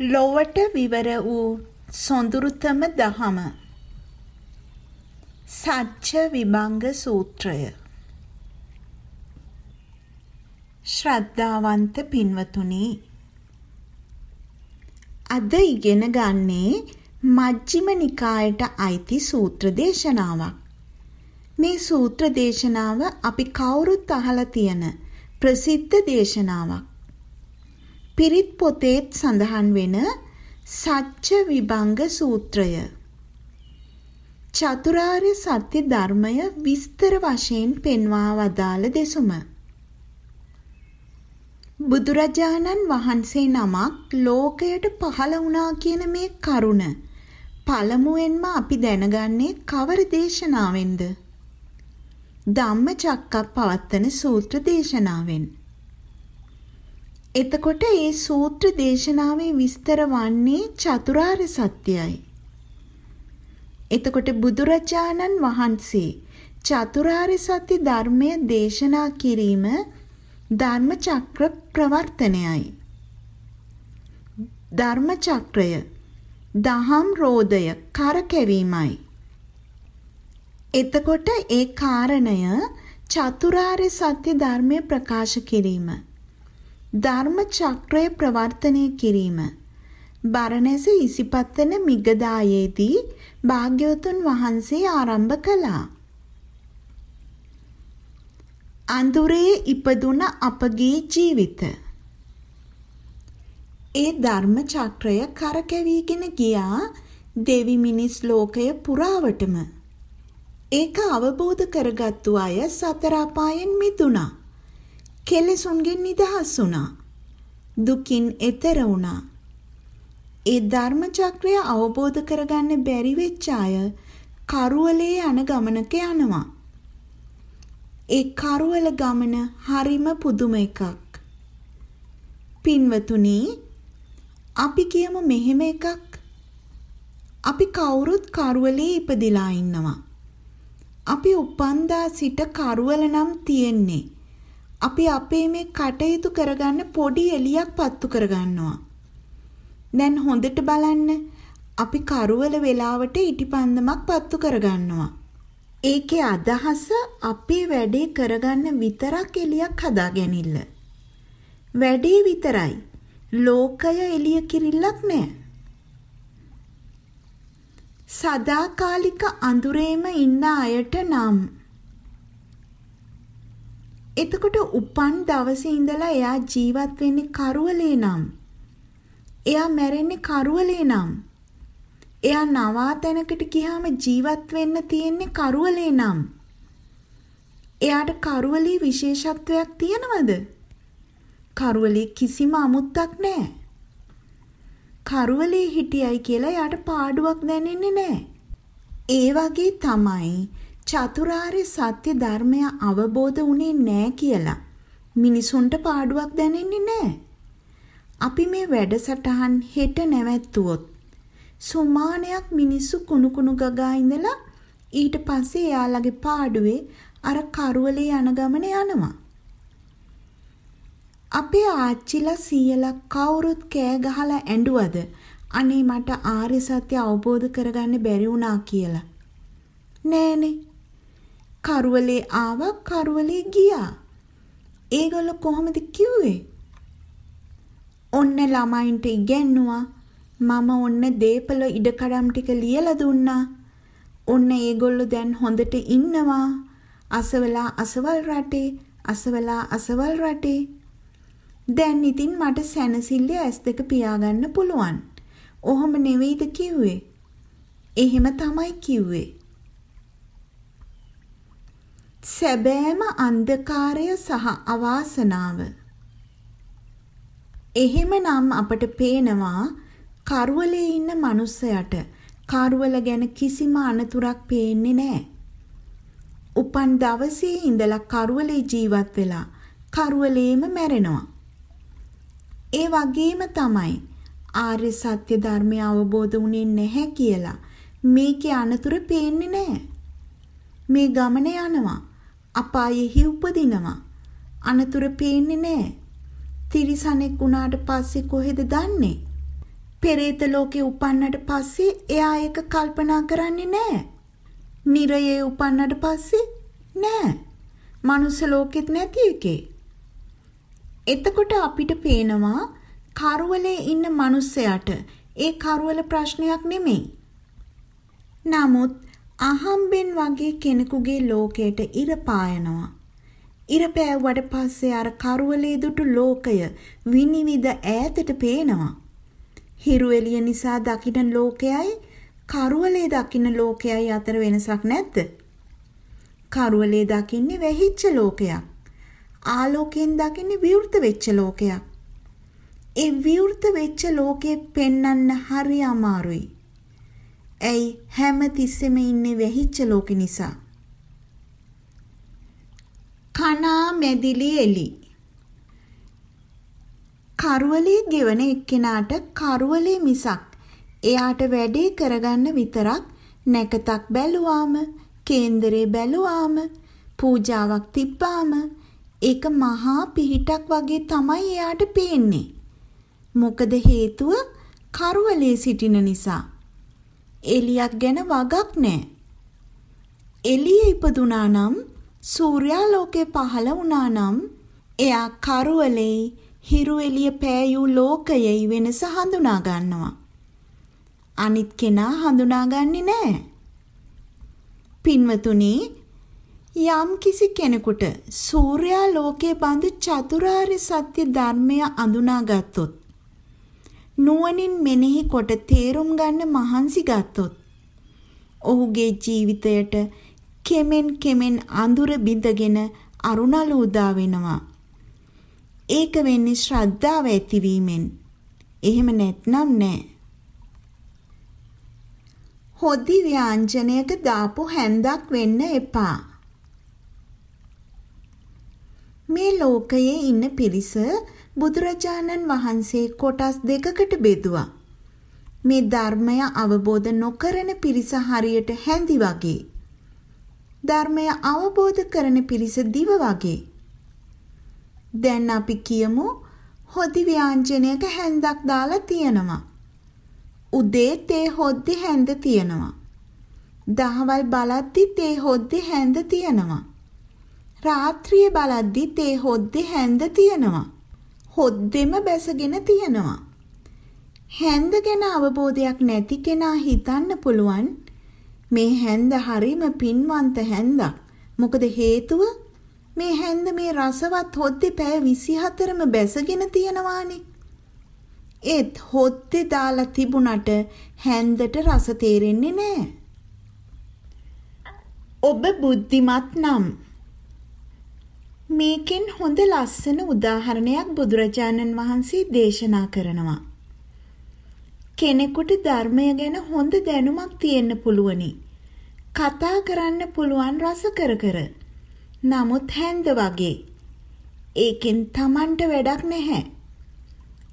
ලොවට විවර වූ සොඳුරුතම දහම සච්ච විභංග සූත්‍රය ශ්‍රද්ධාවන්ත පින්වතුනි අද ඉගෙන ගන්නේ මජ්ක්‍ධිම නිකායට අයිති සූත්‍ර දේශනාවක්. මේ සූත්‍ර දේශනාව අපි කවුරුත් අහලා තියෙන ප්‍රසිද්ධ දේශනාවක්. පිරිත් පොතේත් සඳහන් වෙන සච්ච විභංග සූත්‍රය. චතුරාර්ය සත්‍ය ධර්මය විස්තර වශයෙන් පෙන්වා වදාළ දෙසුම. බුදුරජාණන් වහන්සේ නමක් ලෝකයට පහළ වුණා කියන මේ කරුණ පළමුවෙන්ම අපි දැනගන්නේ කවර දේශනාවෙන්ද? ධම්මචක්කප්පවත්තන සූත්‍ර දේශනාවෙන්. එතකොට ඒ සූත්‍ර දේශනාවේ විස්තර වන්නේ චතුරාර්ය සත්‍යයයි. එතකොට බුදුරජාණන් වහන්සේ චතුරාර්ය සත්‍ය ධර්මය දේශනා කිරීම ධර්ම චක්‍ර ප්‍රවර්තනයයි. ධර්ම චක්‍රය දහම් රෝධය කරකැවීමයි. එතකොට ඒ කාරණය චතුරාර්ය සත්‍ය ධර්මය ප්‍රකාශ කිරීම ධර්ම චක්‍රය ප්‍රවර්තනය කිරීම බරණැස ඉසිපත්තන මිගදායේදී භාග්‍යවතුන් වහන්සේ ආරම්භ කළා. අඳුරේ ඉපදුන අපගේ ජීවිත. ඒ ධර්ම චක්‍රය කරකැවීගෙන ගියා දෙවි මිනිස් ලෝකය පුරාවටම. ඒක අවබෝධ කරගත්තු අය සතර අපායෙන් මිදුණා. කෙලෙසුන්ගෙන් නිදහස් වුණා. දුකින් එතර වුණා. ඒ ධර්ම චක්‍රය අවබෝධ කරගන්න බැරි වෙච්ච අය කරුවලේ යන ගමනක යනවා. ඒ කරුවල ගමන හරිම පුදුම එකක්. පින්වතුනි අපි කියමු මෙහෙම එකක්. අපි කවුරුත් කරුවලේ ඉපදිලා ඉන්නවා. අපි උපන්දා සිට කරුවල නම් තියෙන්නේ. අපි අපේ මේ කටයුතු කරගන්න පොඩි එලියක් පත්තු කරගන්නවා. දැන් හොඳට බලන්න අපි කරුවල වෙලාවට ඉටිපන්දමක් පත්තු කරගන්නවා. ඒකේ අදහස අපේ වැඩේ කරගන්න විතරක් එලියක් හදාගැනිල්ල. වැඩේ විතරයි. ලෝකය එළිය කිරිල්ලක් නෑ. සදාකාලික අඳුරේම ඉන්න අයට නම් එතකොට උපන් දවසේ ඉඳලා එයා ජීවත් වෙන්නේ කරුවලේ නම්. එයා මැරෙන්නේ කරුවලේ නම්. එයා නවාතැනකට ගියාම ජීවත් වෙන්න තියෙන්නේ කරුවලේ නම්. එයාට කරුවලේ විශේෂත්වයක් තියනවද? කරුවලේ කිසිම අමුත්තක් නැහැ. කරුවලේ හිටියයි කියලා එයාට පාඩුවක් දැනෙන්නේ නැහැ. ඒ වගේ තමයි චතුරාර්ය සත්‍ය ධර්මය අවබෝධ වුණේ නෑ කියලා මිනිසුන්ට පාඩුවක් දැනෙන්නේ නෑ. අපි මේ වැඩසටහන් හෙට නැවැත්තුවොත් සුමානයක් මිනිස්සු කුණු කුණු ගගා ඉඳලා ඊට පස්සේ එයාලගේ පාඩුවේ අර කරුවලේ යන ගමන යනවා. අපේ ආච්චිලා සීයලා කවුරුත් කෑ ගහලා ඇඬුවද අනේ මට ආර්ය සත්‍ය අවබෝධ කරගන්න බැරි වුණා කියලා. නෑනේ කරුවලේ ආවා කරුවලේ ගියා. ඒගොල්ලෝ කොහොමද කිව්වේ? ඔන්න ළමයින්ට ඉගැන්නුවා. මම ඔන්න දීපල ඉඩකඩම් ටික ලියලා දුන්නා. ඔන්න ඒගොල්ලෝ දැන් හොඳට ඉන්නවා. අසවලා අසවල් රටේ, අසවලා අසවල් රටේ. දැන් ඉතින් මට සැනසille ඇස් දෙක පියාගන්න පුළුවන්. ඔහොම නෙවෙයිද කිව්වේ? එහෙම තමයි කිව්වේ. සැබෑම අන්ධකාරය සහ අවාසනාව. එහෙමනම් අපට පේනවා කරුවලේ ඉන්න මිනිස්සයාට කරුවල ගැන කිසිම අනතුරක් පේන්නේ නැහැ. උපන් දවසේ ඉඳලා කරුවලේ ජීවත් වෙලා කරුවලේම මැරෙනවා. ඒ වගේම තමයි ආර්ය සත්‍ය ධර්මය අවබෝධ වුණේ නැහැ කියලා මේකේ අනතුර පේන්නේ නැහැ. මේ ගමන යනවා. අපායෙහි උපදිනවා. අනතුරු පේන්නේ නැහැ. තිරිසනෙක් වුණාට පස්සේ කොහෙද දන්නේ? පෙරේත ලෝකේ උපන්නට පස්සේ එයා ඒක කල්පනා කරන්නේ නැහැ. නිරයේ උපන්නට පස්සේ නෑ. මනුස්ස ලෝකෙත් නැති එකේ. එතකොට අපිට පේනවා කරුවලේ ඉන්න මිනිස්සයාට ඒ කරුවල ප්‍රශ්නයක් නෙමෙයි. නමුත් අහම්බෙන් වගේ කෙනෙකුගේ ලෝකයට ඉර පායනවා. ඉර පෑවුවට පස්සේ අර කරුවලේ දුටු ලෝකය විනිවිද ඈතට පේනවා. හිරු එළිය නිසා දකින ලෝකයයි කරුවලේ දකින ලෝකයයි අතර වෙනසක් නැද්ද? කරුවලේ දකින්නේ වැහිච්ච ලෝකයක්. ආලෝකයෙන් දකින්නේ විවෘත වෙච්ච ලෝකයක්. ඒ විවෘත වෙච්ච ලෝකේ පෙන්වන්න හරි අමාරුයි. ඇයි හැම තිස්සෙම ඉන්නේ වැහිච්ච ලෝකෙ නිසා. කනා මැදිලි එලි. කරුවලේ ගෙවන එක්කෙනාට කරුවලේ මිසක් එයාට වැඩේ කරගන්න විතරක් නැකතක් බැලුවාම කේන්දරේ බැලුවාම පූජාවක් තිබ්බාම ඒක මහා පිහිටක් වගේ තමයි එයාට පේන්නේ. මොකද හේතුව කරුවලේ සිටින නිසා. එලියක් ගැන වගක් නැහැ. එළියේ ඉපදුනා නම් සූර්යා ලෝකේ පහළ වුණා නම් එයා කරුවලේ හිරු එළිය පෑයූ ලෝකයේ වෙනස හඳුනා ගන්නවා. අනිත් කෙනා හඳුනාගන්නේ නැහැ. පින්වතුනි යම් කිසි කෙනෙකුට සූර්යා ලෝකයේ බඳු චතුරාර්ය සත්‍ය ධර්මය අඳුනාගත්තොත් නුවණින් මෙනෙහි කොට තේරුම් ගන්න මහන්සි ගත්තොත් ඔහුගේ ජීවිතයට කෙමෙන් කෙමෙන් අඳුර බිඳගෙන අරුණල උදා වෙනවා. ඒක වෙන්නේ ශ්‍රද්ධාව ඇතිවීමෙන්. එහෙම නැත්නම් නෑ. හොදි ව්‍යංජනයක දාපු හැන්දක් වෙන්න එපා. මේ ලෝකයේ ඉන්න පිරිස බුදුරජාණන් වහන්සේ කොටස් දෙකකට බෙදුවා. මේ ධර්මය අවබෝධ නොකරන පිරිස හරියට හැඳි වගේ. ධර්මය අවබෝධ කරන පිරිස දිව වගේ. දැන් අපි කියමු හොදි ව්‍යංජනයක හැන්දක් දාලා තියෙනවා. උදේ තේ හොද්දි හැන්ද තියෙනවා. දහවල් බලද්දි තේ හොද්දි හැන්ද තියෙනවා. රාත්‍රියේ බලද්දි තේ හොද්දි හැන්ද තියෙනවා. හොද්දෙම බැසගෙන තියෙනවා. හැන්ද ගැන අවබෝධයක් නැති කෙනා හිතන්න පුළුවන් මේ හැන්ද හරීම පින්වන්ත හැන්දක්. මොකද හේතුව මේ හැන්ද මේ රසවත් හොද්දේ පෑ 24ම බැසගෙන තියෙනවානේ. ඒත් හොද්දේ දාලා තිබුණට හැන්දට රස තේරෙන්නේ නැහැ. ඔබ බුද්ධිමත් නම් මේකෙන් හොඳ ලස්සන උදාහරණයක් බුදුරජාණන් වහන්සේ දේශනා කරනවා. කෙනෙකුට ධර්මය ගැන හොඳ දැනුමක් තියෙන්න පුළුවනි. කතා කරන්න පුළුවන් රස කර කර. නමුත් හැන්ද වගේ. ඒකෙන් Tamanට වැඩක් නැහැ.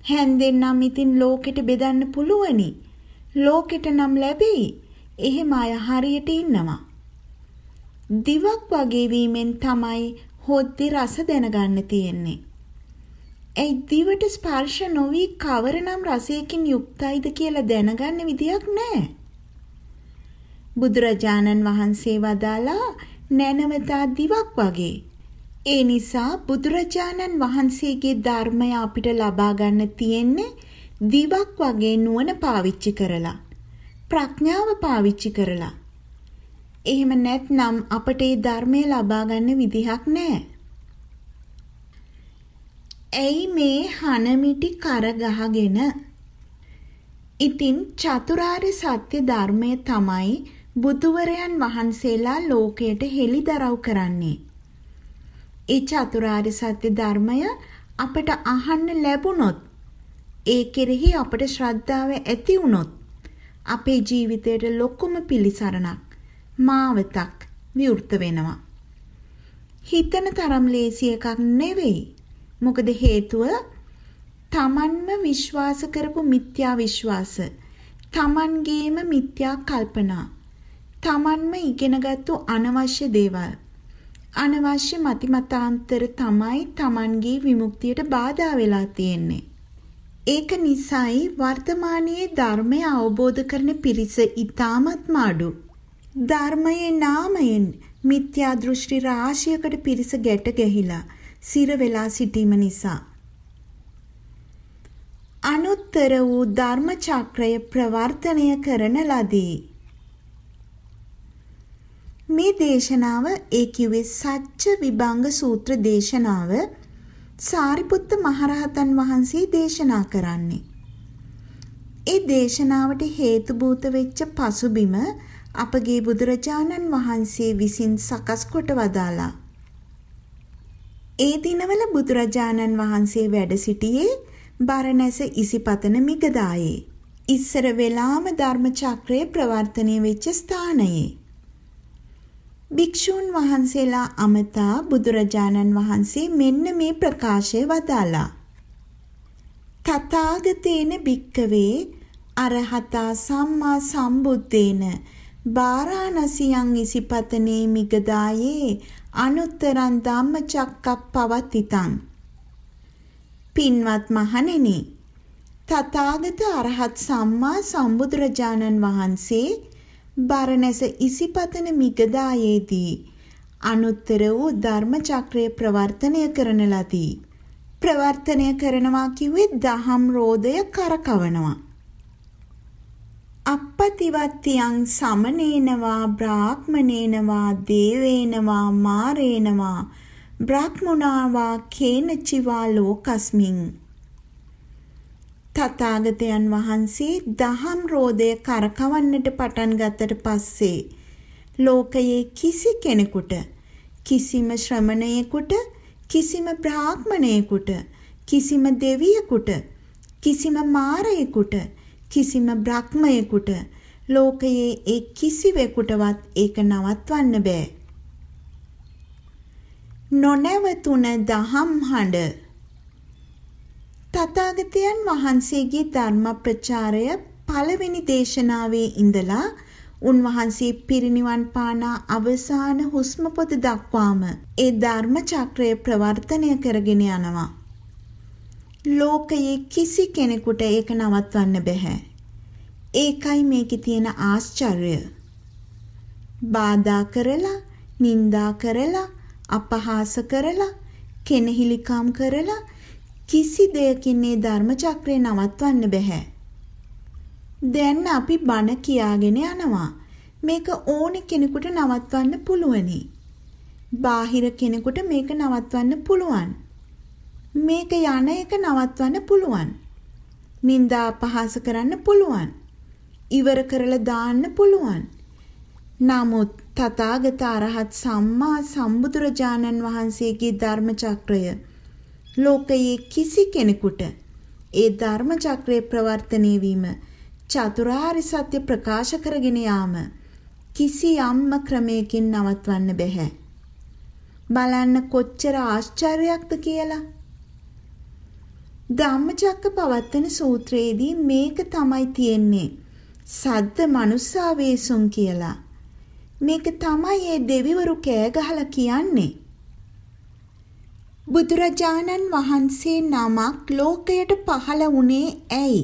හැන්දෙන් නම් ඉතින් ලෝකෙට බෙදන්න පුළුවනි. ලෝකෙට නම් ලැබෙයි. එහෙම අය හරියට ඉන්නවා. දිවක් වගේ වීමෙන් තමයි හොද්දි රස දැනගන්න තියෙන්නේ. ඒ දිවට ස්පර්ශ නොවි කවරනම් රසයකින් යුක්තයිද කියලා දැනගන්න විදියක් නැහැ. බුදුරජාණන් වහන්සේ වදාලා නැනවතා දිවක් වගේ. ඒ නිසා බුදුරජාණන් වහන්සේගේ ධර්මය අපිට ලබා ගන්න තියෙන්නේ දිවක් වගේ නුවණ පාවිච්චි කරලා. ප්‍රඥාව පාවිච්චි කරලා. එහෙම නැත්නම් අපට ඒ ධර්මය ලබා ගන්න විදිහක් නැහැ. ඇයි මේ හනමිටි කර ගහගෙන ඉතින් චතුරාර්ය සත්‍ය ධර්මය තමයි බුදුවරයන් වහන්සේලා ලෝකයට හෙළිදරව් කරන්නේ. ඒ චතුරාර්ය සත්‍ය ධර්මය අපට අහන්න ලැබුණොත් ඒ කෙරෙහි අපට ශ්‍රද්ධාව ඇති වුණොත් අපේ ජීවිතයට ලොකුම පිළිසරණක් මාවතක් විවෘත වෙනවා. හිතන තරම් ලේසි එකක් නෙවෙයි. මොකද හේතුව තමන්ම විශ්වාස කරපු මිත්‍යා විශ්වාස, තමන්ගේම මිත්‍යා කල්පනා, තමන්ම ඉගෙනගත්තු අනවශ්‍ය දේවල්, අනවශ්‍ය මතිමතාන්තර තමයි තමන්ගේ විමුක්තියට බාධා වෙලා තියෙන්නේ. ඒක නිසායි වර්තමානයේ ධර්මය අවබෝධ කරන පිරිස ඊටමත් මාඩු. ධර්මයේ නාමයෙන් මිත්‍යා දෘෂ්ටි රාශියකට පිරිස ගැට ගැහිලා සිර වෙලා සිටීම නිසා අනුත්තර වූ ධර්ම චක්‍රය ප්‍රවර්තනය කරන ලදී. මේ දේශනාව ඒ කිව්වේ සච්ච විභංග සූත්‍ර දේශනාව සාරිපුත්ත මහරහතන් වහන්සේ දේශනා කරන්නේ. ඒ දේශනාවට හේතුභූත වෙච්ච පසුබිම අපගේ බුදුරජාණන් වහන්සේ විසින් සකස් කොට වදාලා. ඒ දිනවල බුදුරජාණන් වහන්සේ වැඩ සිටියේ බරණැස ඉසිපතන මිගදායේ. ඉස්සර වෙලාම ධර්ම චක්‍රය ප්‍රවර්තනය වෙච්ච ස්ථානයේ. භික්ෂූන් වහන්සේලා අමතා බුදුරජාණන් වහන්සේ මෙන්න මේ ප්‍රකාශය වදාලා. තථාගතේන භික්කවේ අරහතා සම්මා සම්බුද්දේන බාරාණසියං ඉසිපතනේ මිගදායේ අනුත්තරං ධම්මචක්කප්පවත්තිතං පින්වත් මහණෙනි තථාගත අරහත් සම්මා සම්බුදුරජාණන් වහන්සේ බරණැස ඉසිපතන මිගදායේදී අනුත්තර වූ ධර්ම චක්‍රය ප්‍රවර්තනය කරන ලදී. ප්‍රවර්තනය කරනවා කිව්වේ දහම් රෝධය කරකවනවා. අපපතිවත්තියං සමනේනවා බ්‍රාහ්මනේනවා දේවේනවා මාරේනවා බ්‍රහ්මුණාවා කේනචිවා ලෝකස්මින්. තථාගතයන් වහන්සේ දහම් රෝධය කරකවන්නට පටන් ගත්තට පස්සේ ලෝකයේ කිසි කෙනෙකුට කිසිම ශ්‍රමණයෙකුට කිසිම බ්‍රාහ්මණයෙකුට කිසිම දෙවියෙකුට කිසිම මාරයෙකුට කිසිම බ්‍රහ්මයෙකුට ලෝකයේ ඒ කිසිවෙකුටවත් ඒක නවත්වන්න බෑ. නොනැවතුන දහම් හඬ තථාගතයන් වහන්සේගේ ධර්ම ප්‍රචාරය පළවෙනි දේශනාවේ ඉඳලා උන්වහන්සේ පිරිනිවන් පානා අවසාන හුස්ම පොත දක්වාම ඒ ධර්ම චක්‍රය ප්‍රවර්තනය කරගෙන යනවා. ලෝකයේ කිසි කෙනෙකුට ඒක නවත්වන්න බෑ. ඒකයි මේකේ තියෙන ආශ්චර්යය. බාධා කරලා, නිඳා කරලා, අපහාස කරලා, කෙනෙහිලිකම් කරලා කිසි දෙයකින් මේ ධර්ම චක්‍රය නවත්වන්න බෑ. දැන් අපි බණ කියාගෙන යනවා. මේක ඕනෙ කෙනෙකුට නවත්වන්න පුළුවනි. බාහිර කෙනෙකුට මේක නවත්වන්න පුළුවන්. මේක යන එක නවත්වන්න පුළුවන්. නිന്ദා අපහාස කරන්න පුළුවන්. ඉවර කරලා දාන්න පුළුවන්. නමුත් තථාගත අරහත් සම්මා සම්බුදුරජාණන් වහන්සේගේ ධර්ම චක්‍රය ලෝකයේ කිසි කෙනෙකුට ඒ ධර්ම චක්‍රයේ ප්‍රවර්තනය වීම චතුරාර්ය සත්‍ය ප්‍රකාශ කරගෙන යාම කිසියම්ම ක්‍රමයකින් නවත්වන්න බෑ. බලන්න කොච්චර ආශ්චර්යයක්ද කියලා. ධම්මචක්ක පවත්තන සූත්‍රයේදී මේක තමයි තියෙන්නේ. සද්ද මනුස්සාවේසුන් කියලා. මේක තමයි ඒ දෙවිවරු කෑ ගහලා කියන්නේ. බුදුරජාණන් වහන්සේ නමක් ලෝකයට පහළ වුණේ ඇයි?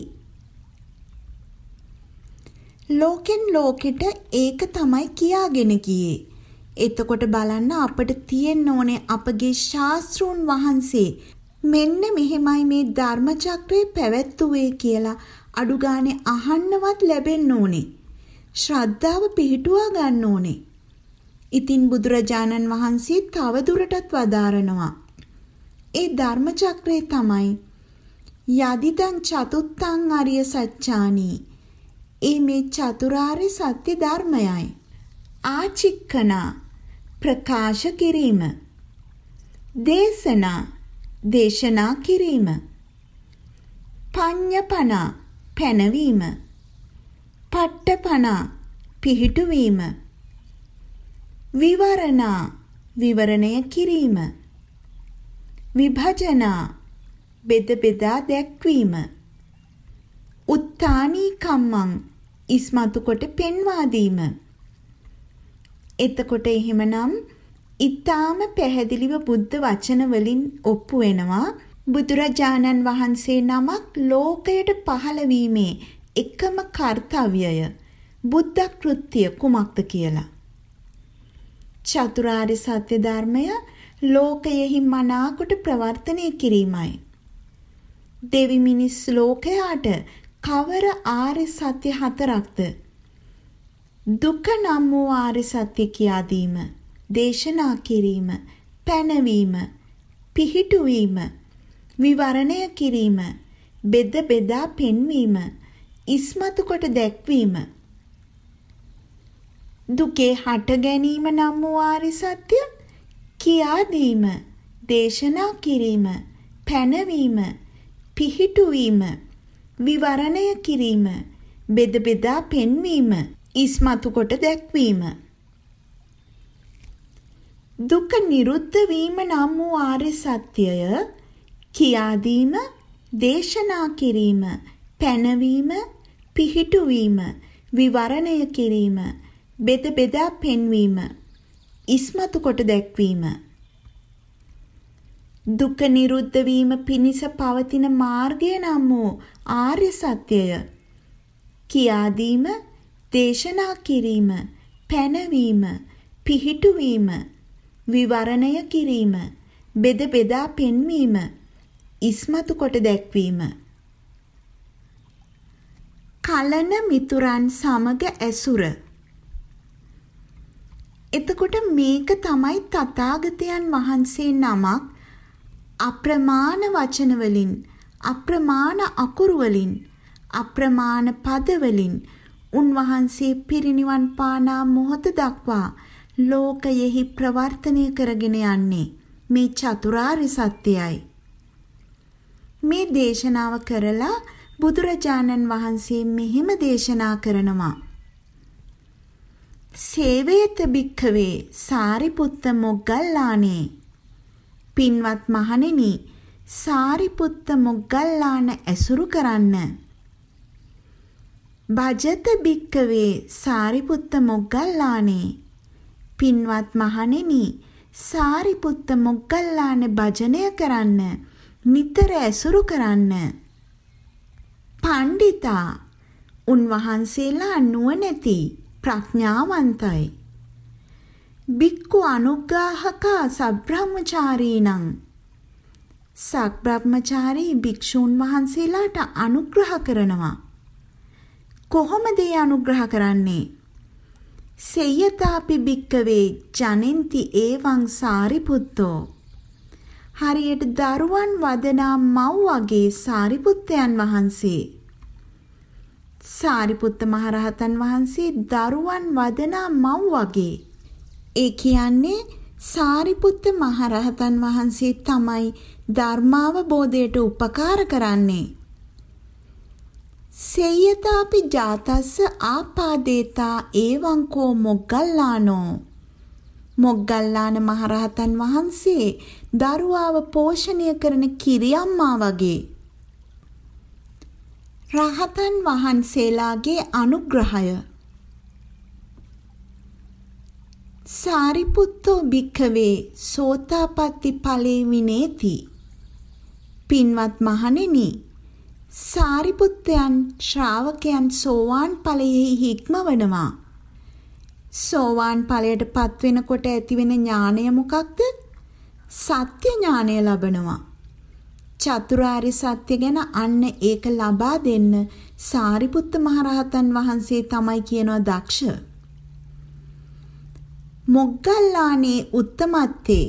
ලෝකෙන් ලෝකෙට ඒක තමයි කියාගෙන ගියේ. එතකොට බලන්න අපිට තියෙන්න ඕනේ අපගේ ශාස්ත්‍රූන් වහන්සේ මෙන්න මෙහෙමයි මේ ධර්ම චක්‍රේ පැවැත්වුවේ කියලා අඩු ගානේ අහන්නවත් ලැබෙන්න ඕනේ. ශ්‍රද්ධාව පිහිටුවා ගන්න ඕනේ. ඉතින් බුදුරජාණන් වහන්සේ තව දුරටත් වදාරනවා. ඒ ධර්ම චක්‍රය තමයි යදිදං චතුත්තං අරිය සත්‍යානි. ඒ මේ චතුරාර්ය සත්‍ය ධර්මයයි. ආචික්කනා ප්‍රකාශ කිරීම. දේශනා දේශනා කිරීම. පඤ්ඤපනා පැනවීම. පට්ටපනා පිහිටුවීම. විවරණා විවරණය කිරීම. විභජනා බෙද බෙදා දැක්වීම උත්තානී කම්මං ඉස්මතු කොට පෙන්වා දීම එතකොට එහෙමනම් ඊටාම පැහැදිලිව බුද්ධ වචන වලින් ඔප්පු වෙනවා බුදුරජාණන් වහන්සේ නමක් ලෝකයට පහළ වීමේ එකම කාර්යය බුද්ධ කෘත්‍ය කුමක්ද කියලා. චතුරාර්ය සත්‍ය ධර්මය ලෝකයෙහි මනාකොට ප්‍රවර්තනය කිරීමයි. දෙවි මිනිස් ලෝකයාට කවර ආර්ය සත්‍ය හතරක්ද? දුක නම් වූ ආර්ය සත්‍ය කියා දීම, දේශනා කිරීම, පැනවීම, පිහිටුවීම, විවරණය කිරීම, බෙද බෙදා පෙන්වීම, ඉස්මතු කොට දැක්වීම. දුකේ හට ගැනීම නම් වූ ආර්ය සත්‍ය කියා දීම, දේශනා කිරීම, පැනවීම, පිහිටුවීම, විවරණය කිරීම, බෙද බෙදා පෙන්වීම, ඉස්මතු කොට දැක්වීම. දුක නිරුද්ධ වීම නම් වූ ආර්ය සත්‍යය කියා දීම, දේශනා කිරීම, පැනවීම, පිහිටුවීම, විවරණය කිරීම, බෙද බෙදා පෙන්වීම, ඉස්මතු කොට දැක්වීම. දුක නිරුද්ධ වීම පිණිස පවතින මාර්ගය නම් වූ ආර්ය සත්‍යය කියා දීම, දේශනා කිරීම, පැනවීම, පිහිටුවීම, විවරණය කිරීම, බෙද බෙදා පෙන්වීම, ඉස්මතු කොට දැක්වීම. කලන මිතුරන් සමග ඇසුර. එතකොට මේක තමයි තථාගතයන් වහන්සේ නමක් අප්‍රමාණ වචන වලින් අප්‍රමාණ අකුරු වලින් අප්‍රමාණ පද වලින් උන්වහන්සේ පිරිනිවන් පානා මොහොත දක්වා ලෝකයෙහි ප්‍රවර්තනය කරගෙන යන්නේ මේ චතුරාර්ය සත්‍යයයි. මේ දේශනාව කරලා බුදුරජාණන් වහන්සේ මෙහෙම දේශනා කරනවා. සේවේත භික්ඛවේ සාරිපුත්ත මොග්ගල්ලානේ පින්වත් මහණෙනි සාරිපුත්ත මොග්ගල්ලාන ඇසුරු කරන්න. භජත භික්කවේ සාරිපුත්ත මොග්ගල්ලානේ පින්වත් මහණෙනි සාරිපුත්ත මොග්ගල්ලාන භජනය කරන්න නිතර ඇසුරු කරන්න. පණ්ඩිතා උන්වහන්සේලා නුවණැති ප්‍රඥාවන්තයි. බික්කු අනුග්‍රාහක සබ්‍රහ්මචාරීනං සක්බ්‍රහ්මචාරී භික්ෂූන් වහන්සේලාට අනුග්‍රහ කරනවා. කොහොමද ඒ අනුග්‍රහ කරන්නේ? සෙය්‍යතාපි භික්කවේ ජනෙන්ති ඒවං සාරිපුත්තෝ. හරියට දරුවන් වදනා මව් වගේ සාරිපුත්තයන් වහන්සේ. සාරිපුත්ත මහරහතන් වහන්සේ දරුවන් වදනා මව් වගේ. ඒ කියන්නේ සාරිපුත්ත මහරහතන් වහන්සේ තමයි ධර්මාවබෝධයට උපකාර කරන්නේ. සේයතාපි ජාතස්ස ආපාදේතා ඒවංකෝ මොග්ගල්ලානෝ. මොග්ගල්ලාන මහරහතන් වහන්සේ දරුවාව පෝෂණය කරන කිරියම්මා වගේ. රහතන් වහන්සේලාගේ අනුග්‍රහය. සාරිපුත්තෝ භික්ඛවේ සෝතාපට්ටි ඵලේ විනේති. පින්වත් මහණෙනි සාරිපුත්තයන් ශ්‍රාවකයන් සෝවාන් ඵලයෙහි හික්මවනවා. සෝවාන් ඵලයට පත් වෙනකොට ඇතිවෙන ඥාණය මොකක්ද? සත්‍ය ඥාණය ලබනවා. චතුරාර්ය සත්‍ය ගැන අන්න ඒක ලබා දෙන්න සාරිපුත්ත මහරහතන් වහන්සේ තමයි කියනවා දක්ෂ. මොග්ගල්ලානේ උත්තමත්තේ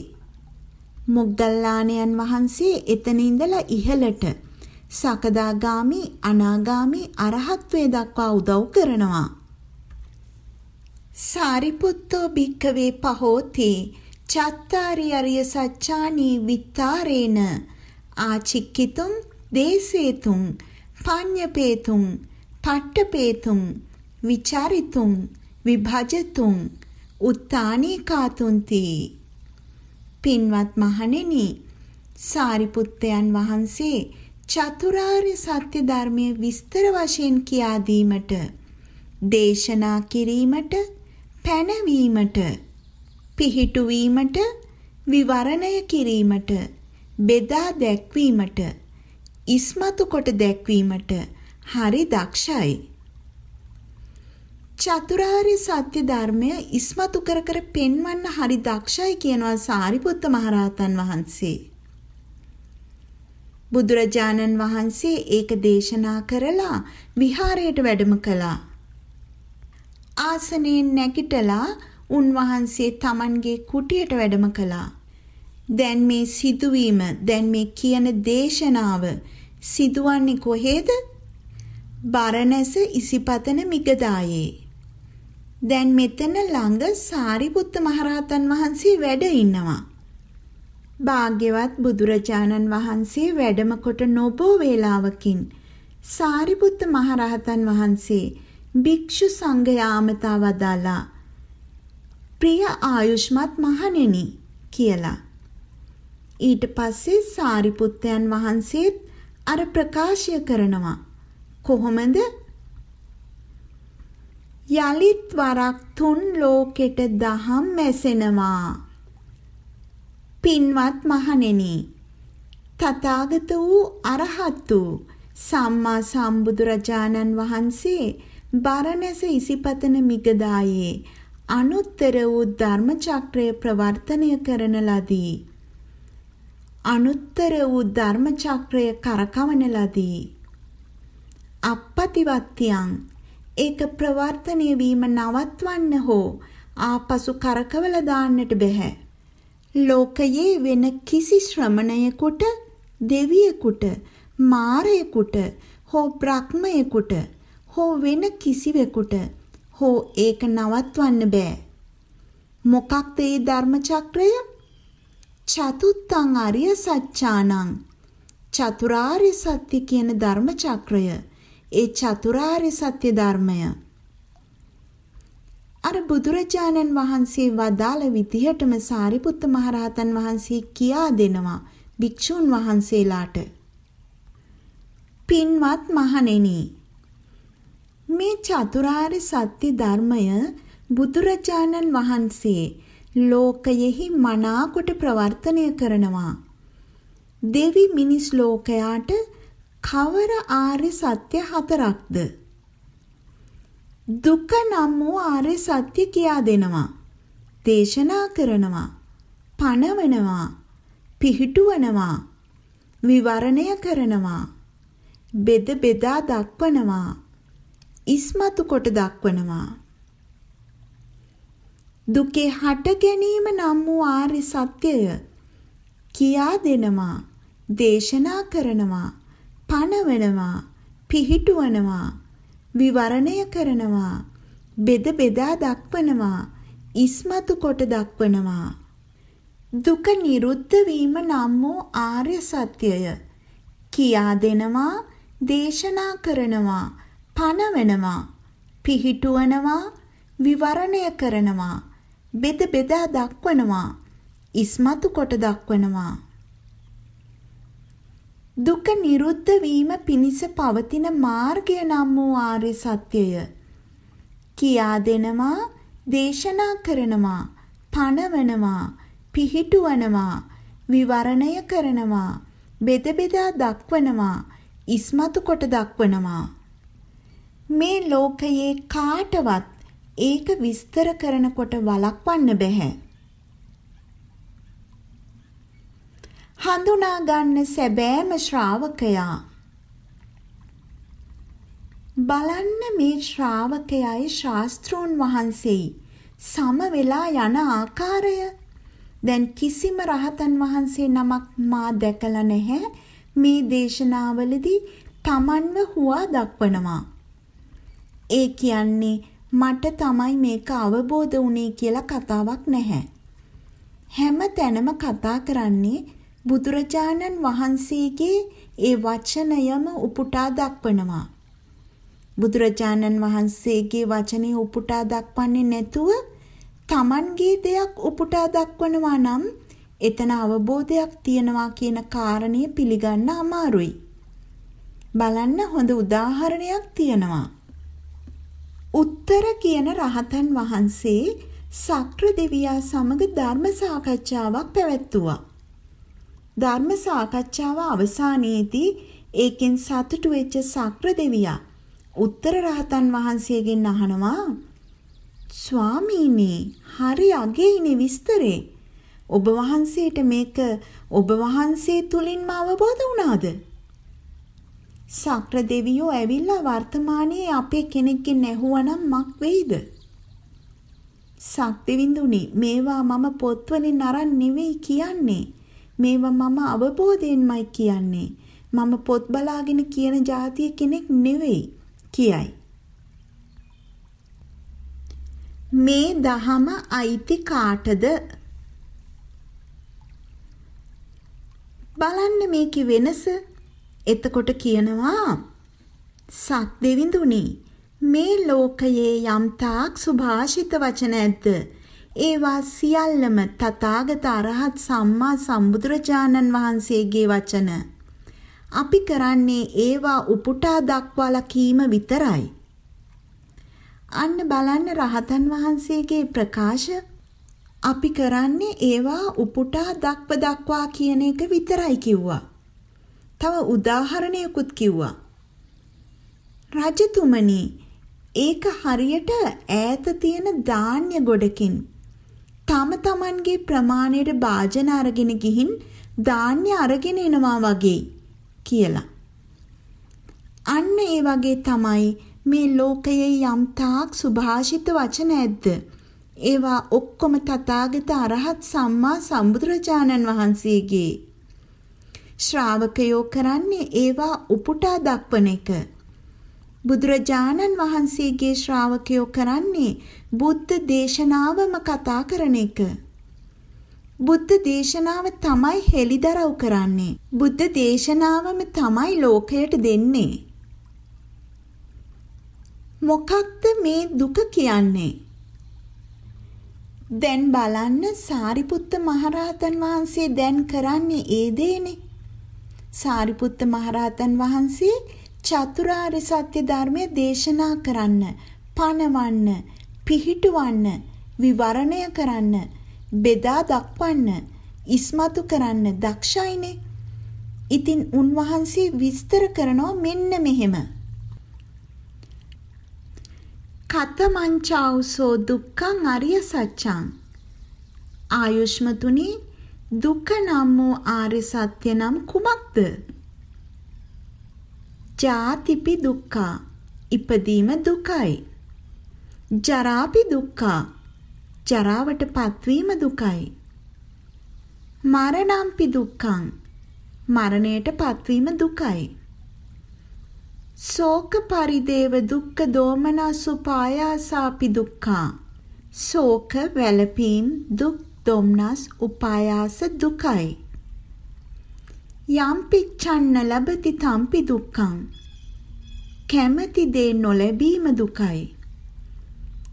මොග්ගල්ලාණයන් වහන්සේ එතන ඉඳලා ඉහළට සකදාගාමි අනාගාමි අරහත්වේ දක්වා උදව් කරනවා. සාරිපුත්තෝ භික්කවේ පහෝති. චත්තාරි අරිය සච්චානි විත්තාරේන. ආචික්කිතුම් දේසේතුම් පඤ්ඤපේතුම් පට්ටපේතුම් විචාරිතුම් විභජතුම් උත්තානී කාතුන්ති පින්වත් මහණෙනි සාරිපුත්තයන් වහන්සේ චතුරාර්ය සත්‍ය ධර්මයේ විස්තර වශයෙන් කියා දීමට දේශනා කිරීමට පැනවීමට පිහිටුවීමට විවරණය කිරීමට බෙදා දැක්වීමට ඉස්මතු කොට දැක්වීමට හරි දක්ෂයි. චතුරාර්ය සත්‍ය ධර්මය ඉස්මතු කර කර පෙන්වන්න හරි දක්ෂයි කියනවා සාරිපුත්ත මහරහතන් වහන්සේ. බුදුරජාණන් වහන්සේ ඒක දේශනා කරලා විහාරයට වැඩම කළා. ආසනයෙන් නැගිටලා උන්වහන්සේ Tamanගේ කුටියට වැඩම කළා. දැන් මේ සිදුවීම දැන් මේ කියන දේශනාව සිදුවන්නේ කොහේද? බරණැස ඉසිපතන මිගදායේ. දැන් මෙතන ළඟ සාරිපුත්ත මහරහතන් වහන්සේ වැඩ ඉන්නවා. භාග්‍යවත් බුදුරජාණන් වහන්සේ වැඩම කොට නොබෝ වේලාවකින් සාරිපුත්ත මහරහතන් වහන්සේ භික්ෂු සංඝයාමතා වදාලා ප්‍රිය ආයුෂ්මත් මහණෙනි කියලා. ඊට පස්සේ සාරිපුත්තයන් වහන්සේත් අර ප්‍රකාශය කරනවා. කොහොමද? යලිත් වරක් තුන් ලෝකෙට දහම් මැසෙනවා. පින්වත් මහණෙනි තථාගත වූ අරහත් වූ සම්මා සම්බුදුරජාණන් වහන්සේ බරණැස ඉසිපතන මිගදායේ අනුත්තර වූ ධර්ම චක්‍රය ප්‍රවර්තනය කරන ලදී. අනුත්තර වූ ධර්ම චක්‍රය කරකවන ලදී. අපපතිවත්තියන් ඒක ප්‍රවර්තනය වීම නවත්වන්න හෝ ආපසු කරකවල දාන්නට බෑ. ලෝකයේ වෙන කිසි ශ්‍රමණයෙකුට දෙවියෙකුට මාරයෙකුට හෝ බ්‍රහ්මයෙකුට හෝ වෙන කිසිවෙකුට හෝ ඒක නවත්වන්න බෑ. මොකක්ද ඒ ධර්ම චක්‍රය? චතුත්තං අරිය සත්‍යානං චතුරාර්ය සත්‍ය කියන ධර්ම චක්‍රය ඒ චතුරාර්ය සත්‍ය ධර්මය අර බුදුරජාණන් වහන්සේ වදාළ විදිහටම සාරිපුත්ත මහරහතන් වහන්සේ කියා දෙනවා භික්ෂුන් වහන්සේලාට. පින්වත් මහණෙනි මේ චතුරාර්ය සත්‍ය ධර්මය බුදුරජාණන් වහන්සේ ලෝකයෙහි මනාකොට ප්‍රවර්තනය කරනවා. දෙවි මිනිස් ලෝකයාට කවර ආර්ය සත්‍ය හතරක්ද? දුක නම් වූ ආර්ය සත්‍ය කියා දෙනවා. දේශනා කරනවා. පණවනවා. පිහිටුවනවා. විවරණය කරනවා. බෙද බෙදා දක්වනවා. ඉස්මතු කොට දක්වනවා. දුකේ හට ගැනීම නම් වූ ආර්ය සත්‍යය කියා දෙනවා. දේශනා කරනවා. පණවනවා. පිහිටුවනවා. විවරණය කරනවා. බෙද බෙදා දක්වනවා. ඉස්මතු කොට දක්වනවා. දුක නිරුද්ධ වීම නම් වූ ආර්ය සත්‍යය. කියා දෙනවා දේශනා කරනවා පනවනවා පිහිටුවනවා විවරණය කරනවා බෙද බෙදා දක්වනවා ඉස්මතු කොට දක්වනවා. දුක නිරුද්ධ වීම පිණිස පවතින මාර්ගය නම් වූ ආර්ය සත්‍යය. කියා දෙනවා දේශනා කරනවා පණවනවා පිහිටුවනවා විවරණය කරනවා බෙද බෙදා දක්වනවා ඉස්මතු කොට දක්වනවා. මේ ලෝකයේ කාටවත් ඒක විස්තර කරනකොට වළක්වන්න බෑ හඳුනා ගන්න සැබෑම ශ්‍රාවකයා. බලන්න මේ ශ්‍රාවකයයි ශාස්ත්‍රූන් වහන්සේයි සම වෙලා යන ආකාරය. දැන් කිසිම රහතන් වහන්සේ නමක් මා දැකලා නැහැ. මේ දේශනාවලදී Tamanව හුවා දක්වනවා. ඒ කියන්නේ මට තමයි මේක අවබෝධ වුනේ කියලා කතාවක් නැහැ. හැම තැනම කතා කරන්නේ බුදුරජාණන් වහන්සේගේ ඒ වචනයම උපුටා දක්වනවා. බුදුරජාණන් වහන්සේගේ වචනේ උපුටා දක්වන්නේ නැතුව Tamanගේ දෙයක් උපුටා දක්වනවා නම් එතන අවබෝධයක් තියනවා කියන කාරණය පිළිගන්න අමාරුයි. බලන්න හොඳ උදාහරණයක් තියෙනවා. උත්තර කියන රහතන් වහන්සේ සක්‍ර දෙවියා සමග ධර්ම සාකච්ඡාවක් පැවැත්තුවා. ධර්ම සාකච්ඡාව අවසානයේදී ඒකෙන් සතුටු වෙච්ච සක්‍ර දෙවියා උත්තර රහතන් වහන්සේගෙන් අහනවා ස්වාමීනි හරි අගේයිනේ විස්තරේ ඔබ වහන්සේට මේක ඔබ වහන්සේ තුලින්ම අවබෝධ වුණාද? සක්‍ර දෙවියෝ ඇවිල්ලා වර්තමානයේ අපේ කෙනෙක්ගෙන් ඇහුවනම් මක් වෙයිද? සක්දෙවිඳුනි මේවා මම පොත්වලින් අරන් නෙවෙයි කියන්නේ. මේවා මම අවබෝධයෙන්මයි කියන්නේ. මම පොත් බලාගෙන කියන જાතිය කෙනෙක් නෙවෙයි කියයි. මේ දහම අයිති කාටද? බලන්න මේකේ වෙනස. එතකොට කියනවා සත් දෙවිඳුනි මේ ලෝකයේ යම් තාක් සුභාෂිත වචන ඇද්ද ඒවා සියල්ලම තථාගත අරහත් සම්මා සම්බුදුරජාණන් වහන්සේගේ වචන. අපි කරන්නේ ඒවා උපුටා දක්වලා කීම විතරයි. අන්න බලන්න රහතන් වහන්සේගේ ප්‍රකාශ අපි කරන්නේ ඒවා උපුටා දක්ව දක්වා කියන එක විතරයි කිව්වා. තව උදාහරණයකුත් කිව්වා. රජතුමනි ඒක හරියට ඈත තියෙන ධාන්‍ය ගොඩකින් තම තමන්ගේ ප්‍රමාණයට භාජන අරගෙන ගිහින් ධාන්‍ය අරගෙන එනවා වගේ කියලා. අන්න ඒ වගේ තමයි මේ ලෝකයේ යම් තාක් සුභාෂිත වචන ඇද්ද ඒවා ඔක්කොම තථාගත අරහත් සම්මා සම්බුදුරජාණන් වහන්සේගේ ශ්‍රාවකයෝ කරන්නේ ඒවා උපුටා දක්වන එක. බුදුරජාණන් වහන්සේගේ ශ්‍රාවකයෝ කරන්නේ බුද්ධ දේශනාවම කතා කරන එක. බුද්ධ දේශනාව තමයි හෙළිදරව් කරන්නේ. බුද්ධ දේශනාවම තමයි ලෝකයට දෙන්නේ. මොකක්ද මේ දුක කියන්නේ? දැන් බලන්න සාරිපුත්ත මහරහතන් වහන්සේ දැන් කරන්නේ ඒ දේනේ. සාරිපුත්ත මහරහතන් වහන්සේ චතුරාර්ය සත්‍ය ධර්මය දේශනා කරන්න, පනවන්න, පිහිටවන්න, විවරණය කරන්න, බෙදා දක්වන්න, ඉස්මතු කරන්න දක්ෂයිනේ. ඉතින් උන්වහන්සේ විස්තර කරනවා මෙන්න මෙහෙම. කතමංචාවුසෝ දුක්ඛං අරිය සත්‍යං ආයුෂ්මතුනි දුක්ඛ නම් වූ ආර්ය සත්‍ය නම් කුමක්ද? ජාතිපි දුක්ඛා ඉපදීම දුකයි. ජරාපි දුක්ඛා ජරාවට පත්වීම දුකයි. මරණම්පි දුක්ඛං මරණයට පත්වීම දුකයි. සෝක පරිදේව දුක්ඛ දෝමනසු පායාසාපි දුක්ඛා සෝක වැළපීම් දුක් දොම්නස් උපායාස දුකයි යම් පිච්ඡන්න ලබති තම්පි දුක්ඛං. කැමැති දේ නොලැබීම දුකයි.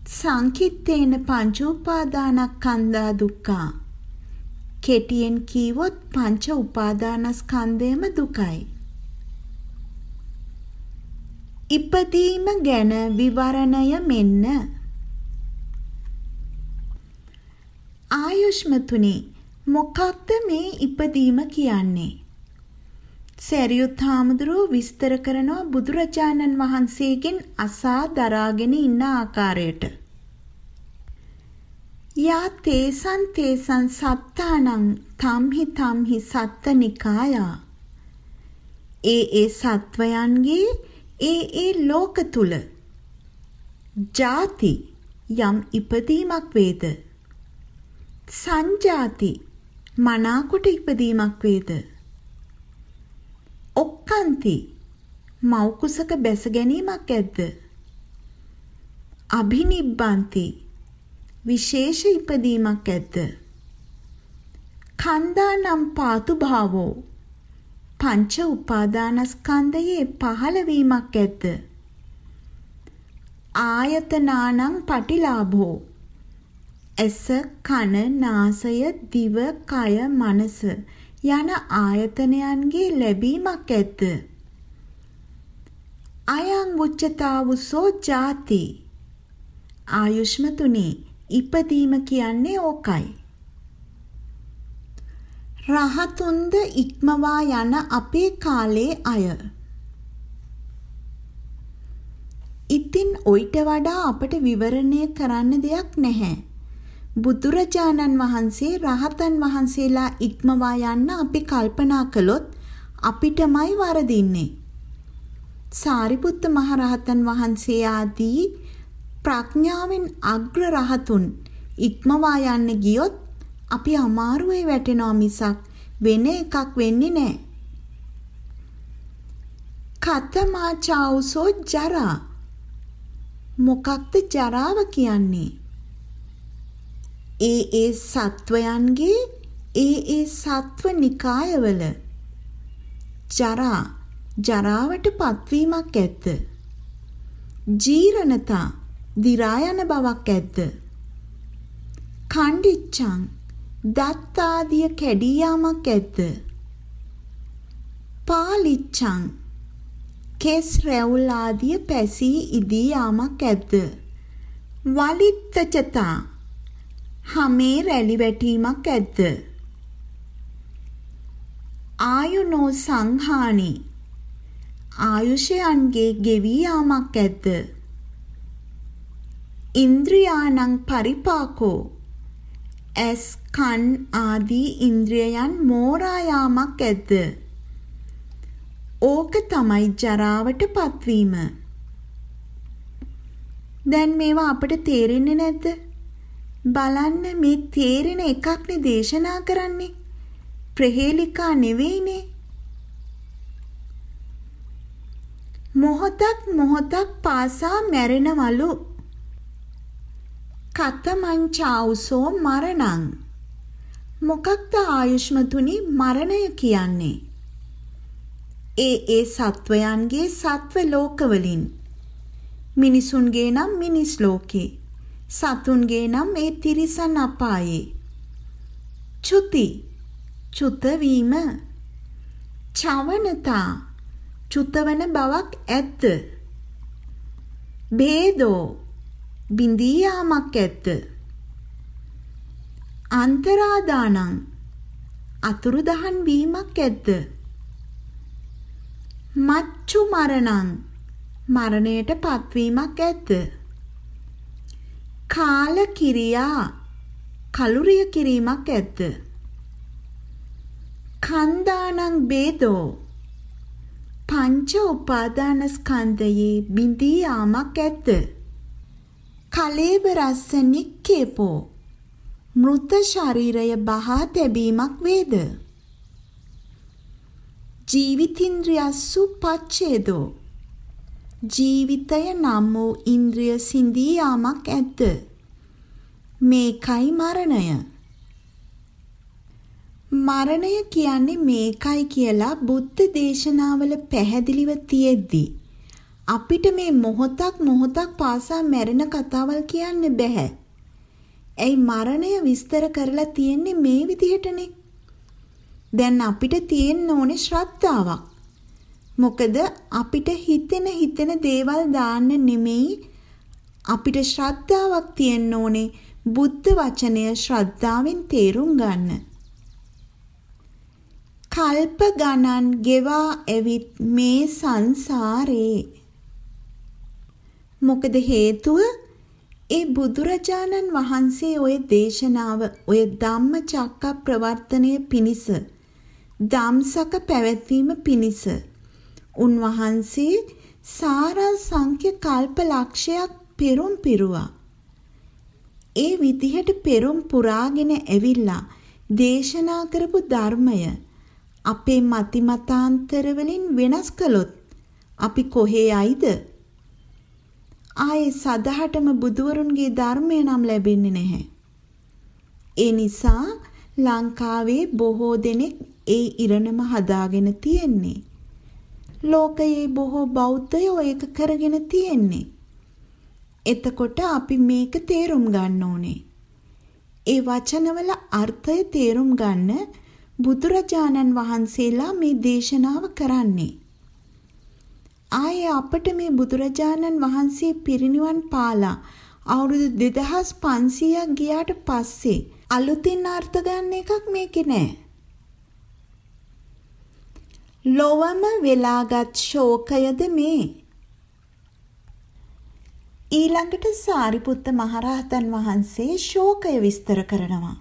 සංකිට්ඨේන පංච උපාදානස්කන්ධා දුක්ඛා. කෙටියෙන් කීවොත් පංච උපාදානස්කන්ධයම දුකයි. ඉපදීම ගැන විවරණය මෙන්න. ආයුෂ්මතුනි මොකක්ද මේ ඉපදීම කියන්නේ? සැරියුත් හාමුදුරුව විස්තර කරනවා බුදුරජාණන් වහන්සේගෙන් අසා දරාගෙන ඉන්න ආකාරයට. යා තේසන් තේසන් සත්තානං තම්හි තම්හි සත්තනිකායා. ඒ ඒ සත්වයන්ගේ ඒ ඒ ලෝක තුල ಜಾති යම් ඉපදීමක් වේද? සංජාති මනාකොට ඉපදීමක් වේද? ඔක්කාන්ති. මව් කුසක බැස ගැනීමක් ඇද්ද? අභිනිබ්බන්ති. විශේෂ ඉපදීමක් ඇද්ද? කන්දානම් පාතු භාවෝ. පංච උපාදානස්කන්ධයේ පහළවීමක් ඇද්ද? ආයතනානං පටිලාභෝ. ඇස කන නාසය දිව කය මනස යන ආයතනයන්ගේ ලැබීමක් ඇද්ද? අයං උච්චතාවුසෝ ಜಾති ආයුෂ්මතුනි ඉපදීම කියන්නේ ඕකයි රහතුන්ද ඉක්මවා යන අපේ කාලේ අය. ඉතින් ඔයිට වඩා අපට විවරණය කරන්න දෙයක් නැහැ. බුදුරජාණන් වහන්සේ රහතන් වහන්සේලා ඉක්මවා යන්න අපි කල්පනා කළොත් අපිටමයි වරදින්නේ. සාරිපුත්ත මහරහතන් වහන්සේ ආදී ප්‍රඥාවෙන් අග්‍ර රහතුන් ඉක්මවා යන්න ගියොත් අපි අමාරුවේ වැටෙනවා මිසක් වෙන එකක් වෙන්නේ නැහැ. කතමාචාවුසෝ ජරා මොකක්ද ජරාව කියන්නේ? ඒ ඒ සත්වයන්ගේ ඒ ඒ සත්ව නිකායවල ජරා ජරාවට පත්වීමක් ඇද්ද? ජීරණතා දි รา යන බවක් ඇද්ද? කණ්ඩිච්චං දත් ආදිය කැඩී යාමක් ඇද්ද? පාලිච්චං කෙස් රැවුල් ආදිය පැසී ඉදී යාමක් ඇද්ද? වලිත්තචතා හමේ රැලි වැටීමක් ඇද්ද? ආයුනෝ සංහානි ආයුෂයන්ගේ ගෙවී යාමක් ඇද්ද? ඉන්ද්‍රියානං පරිපාකෝ ඇස් කන් ආදී ඉන්ද්‍රියයන් මෝරා යාමක් ඇද්ද? ඕක තමයි ජරාවට පත්වීම. දැන් මේවා අපට තේරෙන්නේ නැද්ද? බලන්න මේ තේරෙන එකක්නේ දේශනා කරන්නේ. ප්‍රහේලිකා නෙවෙයිනේ. මොහොතක් මොහොතක් පාසා මැරෙනවලු. කතමංචාවුසෝ මරණං. මොකක්ද ආයුෂ්මතුනි මරණය කියන්නේ? ඒ ඒ සත්වයන්ගේ සත්ව ලෝකවලින් මිනිසුන්ගේ නම් මිනිස් ලෝකේ සතුන්ගේ නම් ඒ තිරිසන් අපායේ. චුති චුත වීම චවනතා චුතවන බවක් ඇත්ත. ભેදෝ බිඳී යාමක් ඇත්ත. අන්තරාදානං අතුරුදහන් වීමක් ඇද්ද මච්චු මරණං මරණයට පත්වීමක් ඇද්ද කාල කිරියා කලුරිය කිරීමක් ඇද්ද කන්දානං බේදෝ. පංච උපාදානස්කන්ධයේ බිඳී යාමක් ඇද්ද කලේබ රස්ස නික්කේපෝ. මෘත ශරීරය බහා තැබීමක් වේද? ජීවිතින්ද්‍රියස්සු පච්ඡේදෝ ජීවිතය නම් වූ ඉන්ද්‍රිය සිඳී යාමක් ඇද්ද මේකයි මරණය මරණය කියන්නේ මේකයි කියලා බුද්ධ දේශනාවල පැහැදිලිව තියෙද්දි අපිට මේ මොහොතක් මොහොතක් පාසා මැරෙන කතාවල් කියන්න බෑ. ඇයි මරණය විස්තර කරලා තියෙන්නේ මේ විදිහටනේ? දැන් අපිට තියෙන්න ඕනේ ශ්‍රද්ධාවක්. මොකද අපිට හිතෙන හිතෙන දේවල් දාන්න නෙමෙයි අපිට ශ්‍රද්ධාවක් තියෙන්න ඕනේ බුද්ධ වචනය ශ්‍රද්ධාවෙන් තේරුම් ගන්න. කල්ප ගණන් ගෙවා ඇවිත් මේ සංසාරේ මොකද හේතුව ඒ බුදුරජාණන් වහන්සේ ඔය දේශනාව ඔය ධම්මචක්ක ප්‍රවර්තනය පිණිස ධම්සක පැවැත්වීම පිණිස උන්වහන්සේ සාරා සංඛ්‍ය කල්ප ලක්ෂයක් පෙරම් පිරුවා. ඒ විදිහට පෙරම් පුරාගෙන ඇවිල්ලා දේශනා කරපු ධර්මය අපේ මති මතාන්තර වලින් වෙනස් කළොත් අපි කොහේ යයිද? ආයේ සදහටම බුදුවරුන්ගේ ධර්මය නම් ලැබෙන්නේ නැහැ. ඒ නිසා ලංකාවේ බොහෝ දෙනෙක් ඒ ඉරණම හදාගෙන තියෙන්නේ. ලෝකයේ බොහෝ බෞද්ධයෝ ඒක කරගෙන තියෙන්නේ. එතකොට අපි මේක තේරුම් ගන්න ඕනේ. ඒ වචනවල අර්ථය තේරුම් ගන්න බුදුරජාණන් වහන්සේලා මේ දේශනාව කරන්නේ. ආයේ අපට මේ බුදුරජාණන් වහන්සේ පිරිනිවන් පාලා අවුරුදු 2500ක් ගියාට පස්සේ අලුතින් අර්ථ ගන්න එකක් මේකේ නෑ. ලොවම වෙලාගත් ශෝකයද මේ. ඊළඟට සාරිපුත්ත මහරහතන් වහන්සේ ශෝකය විස්තර කරනවා.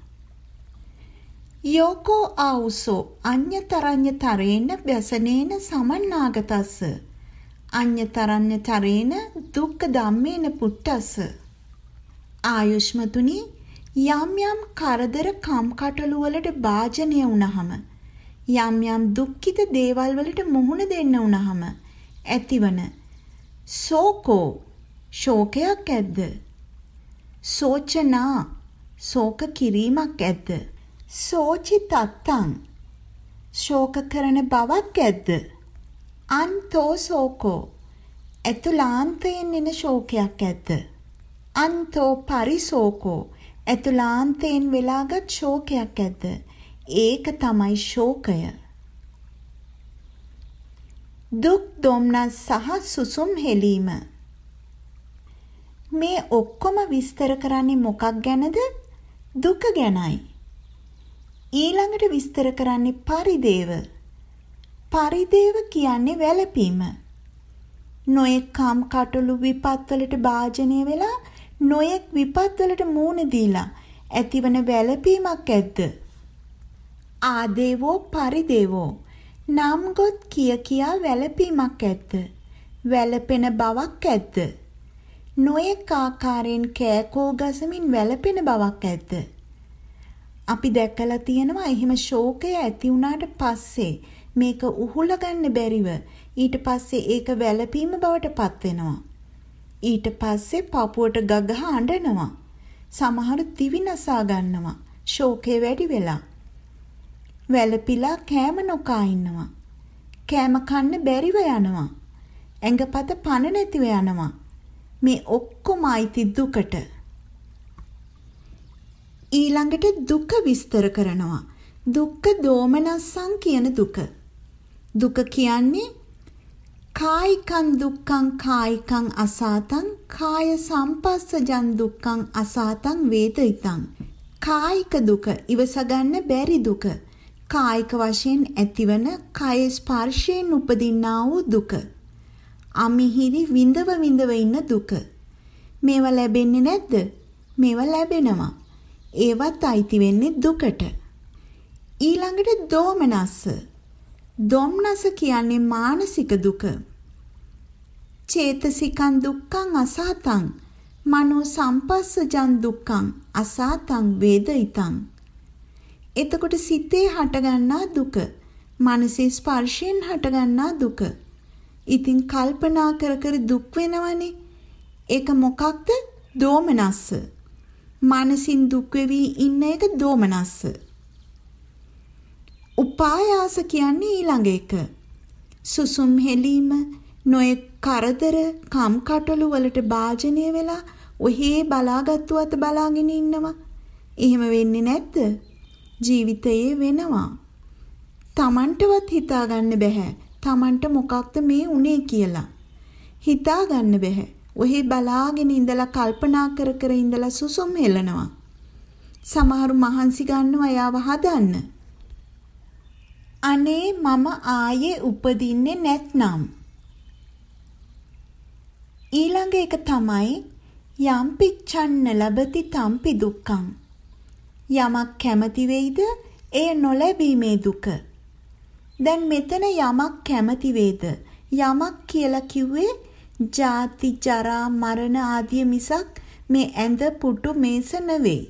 යෝකෝ ආවුසෝ අඤ්‍යතරඤ්‍ය තරේන ව්‍යසනේන සමන්නාගතස්ස අඤ්‍යතරඤ්‍ය තරේන දුක්ඛ ධම්මේන පුට්ටස්ස ආයුෂ්මතුනි යම් යම් කරදර කම්කටොළු වලට භාජනය වුණහම යම් යම් දුක්ඛිත දේවල් වලට මුහුණ දෙන්න වුණහම ඇතිවන සෝකෝ ශෝකයක් ඇද්ද? සෝචනා ශෝක කිරීමක් ඇද්ද? සෝචි තත්තං ශෝක කරන බවක් ඇද්ද? අන්තෝ සෝකෝ ඇතුලාන්තයෙන් එන ශෝකයක් ඇද්ද? අන්තෝ පරිසෝකෝ ඇතුලාන්තයෙන් වෙලාගත් ශෝකයක් ඇද්ද? ඒක තමයි ශෝකය දුක් දොම්නස් සහ සුසුම් හෙලීම මේ ඔක්කොම විස්තර කරන්නේ මොකක් ගැනද දුක ගැනයි ඊළඟට විස්තර කරන්නේ පරිදේව. පරිදේව කියන්නේ වැළපීම. නොයෙක් කම් කටළු විපත් වලට භාජනය වෙලා නොයෙක් විපත් වලට මූණ දීලා ඇතිවන වැළපීමක් ඇද්ද? ආදේවෝ පරිදේවෝ නම් ගොත් කිය කියා වැළපීමක් ඇද්ද? වැළපෙන බවක් ඇද්ද? නොයෙක් ආකාරයෙන් කෑකෝ ගසමින් වැළපෙන බවක් ඇද්ද? අපි දැකලා තියෙනවා එහෙම ශෝකය ඇති වුණාට පස්සේ මේක උහුල ගන්න බැරිව ඊට පස්සේ ඒක වැළපීම බවට පත් වෙනවා. ඊට පස්සේ පපුවට ගගහ අඬනවා. සමහර දිවි නසා ගන්නවා. ශෝකය වැඩි වෙලා. වැළපිලා කෑම නොකා ඉන්නවා. කෑම කන්න බැරිව යනවා. ඇඟපත පණ නැතිව යනවා. මේ ඔක්කොම අයිති දුකට. ඊළඟට දුක විස්තර කරනවා. දුක්ඛ දෝමනස්සං කියන දුක. දුක කියන්නේ කායිකං දුක්ඛං කායිකං අසාතං කාය සම්පස්සජං දුක්ඛං අසාතං වේදිතං කායික දුක ඉවස ගන්න බැරි දුක කායික වශයෙන් ඇතිවන කය ස්පර්ශයෙන් උපදින්නා වූ දුක අමිහිරි විඳව විඳව ඉන්න දුක මේවා ලැබෙන්නේ නැද්ද මේවා ලැබෙනවා ඒවත් අයිති වෙන්නේ දුකට. ඊළඟට දෝමනස්ස. දොම්නස කියන්නේ මානසික දුක. චේතසිකං දුක්ඛං අසාතං මනෝ සම්පස්සජං දුක්ඛං අසාතං වේදිතං එතකොට සිතේ හටගන්නා දුක මනසේ ස්පර්ශයෙන් හටගන්නා දුක ඉතින් කල්පනා කර කර දුක් වෙනවනේ ඒක මොකක්ද දෝමනස්ස මානසින් දුක් වෙවි ඉන්න එක දෝමනස්ස. උපායාස කියන්නේ ඊළඟ එක. සුසුම් හෙලීම නොයෙක් කරදර කම්කටොළු වලට භාජනය වෙලා ඔහේ බලාගත්තු අත බලාගෙන ඉන්නවා. එහෙම වෙන්නේ නැද්ද? ජීවිතයේ වෙනවා. Tamanටවත් හිතා ගන්න බෑ. Tamanට මොකක්ද මේ උනේ කියලා. හිතා ගන්න බෑ. ඔහි බලාගෙන ඉඳලා කල්පනා කර කර ඉඳලා සුසුම් හෙලනවා. සමහරු මහන්සි ගන්නවා යාව හදන්න. අනේ මම ආයේ උපදින්නේ නැත්නම්. ඊළඟ එක තමයි යම්පිච්ඡන්න ලබති තම්පි දුක්ඛං. යමක් කැමති වෙයිද එය නොලැබීමේ දුක. දැන් මෙතන යමක් කැමති වේද යමක් කියලා කිව්වේ ජාති ජරා මරණ ආදිය මිසක් මේ ඇඳ පුටු මේස නෙවෙයි.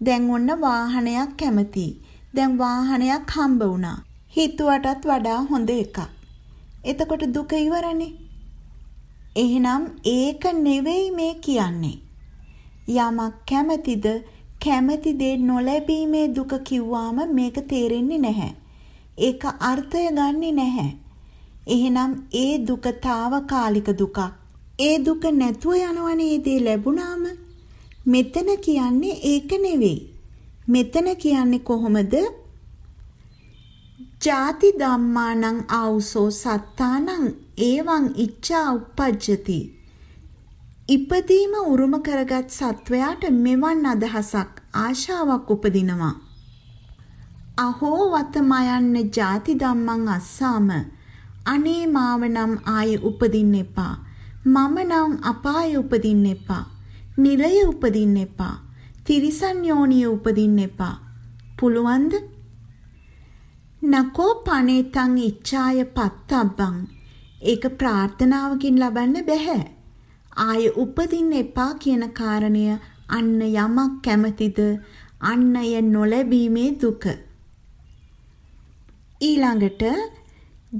දැන් ඔන්න වාහනයක් කැමති. දැන් වාහනයක් හම්බ වුණා. හිතුවටත් වඩා හොඳ එකක්. එතකොට දුක ඉවරනේ. එහෙනම් ඒක නෙවෙයි මේ කියන්නේ. යමක් කැමතිද කැමති දේ නොලැබීමේ දුක කිව්වාම මේක තේරෙන්නේ නැහැ. ඒක අර්ථය ගන්නෙ නැහැ. එහෙනම් ඒ දුක తాවකාලික දුකක්. ඒ දුක නැතුව යනවනේ ඒ දේ ලැබුණාම. මෙතන කියන්නේ ඒක නෙවෙයි. මෙතන කියන්නේ කොහොමද? ජාති ධම්මානං ආවුසෝ සත්තානං ඒවං ඉච්ඡා uppajjati. ඉපදීම උරුම කරගත් සත්වයාට මෙවන් අදහසක් ආශාවක් උපදිනවා. අහෝ වතමයන්න ಜಾති ධම්මං අස්සාම අනේ මාව නම් ආයේ උපදින්න එපා. මම නම් අපායේ උපදින්න එපා. නිරය උපදින්න එපා. තිරිසන් යෝනිය උපදින්න එපා. පුළුවන්ද? නකෝ පනේතං ඉච්ඡාය පත්තබ්බං. ඒක ප්‍රාර්ථනාවකින් ලබන්න බෑ. ආය උපදින්න එපා කියන කාරණය අන්න යමක් කැමතිද අන්න ය නොලැබීමේ දුක. ඊළඟට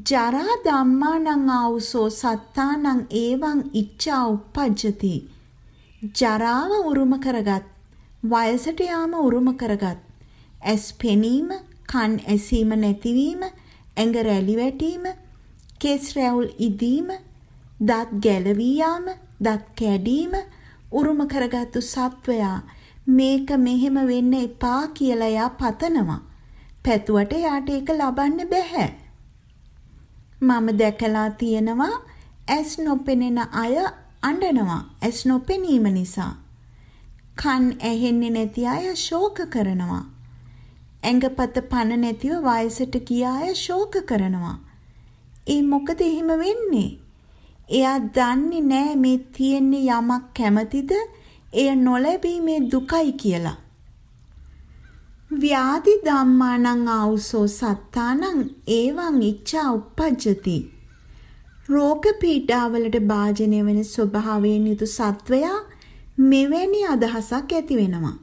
ජරා ධම්මානං ආවුසෝ සත්තානං ඒවං ඉච්ඡා උප්පජ්ජති. ජරාව උරුම කරගත් වයසට යාම උරුම කරගත් ඇස් පෙනීම කන් ඇසීම නැතිවීම ඇඟ රැලි වැටීම කෙස් රැවුල් ඉදීම දත් ගැලවී යාම දත් කැඩීම උරුම කරගත්තු සත්වයා මේක මෙහෙම වෙන්න එපා කියලා එයා පතනවා. පැතුවට යාට ඒක ලබන්න බෑ. මම දැකලා තියෙනවා ඇස් නොපෙනෙන අය අඬනවා ඇස් නොපෙනීම නිසා. කන් ඇහෙන්නේ නැති අය ශෝක කරනවා. ඇඟපත පන නැතිව වයසට ගිය අය ශෝක කරනවා. ඒ මොකද එහෙම වෙන්නේ? එයා දන්නේ නෑ මේ තියෙන්නේ යමක් කැමතිද එය නොලැබීමේ දුකයි කියලා. ව්‍යාධි ධම්මානං ආවුසෝ සත්තානං ඒවං ඉච්ඡා උප්පජ්ජති. රෝග පීඩාවලට භාජනය වෙන ස්වභාවයෙන් යුතු සත්වයා මෙවැනි අදහසක් ඇති වෙනවා.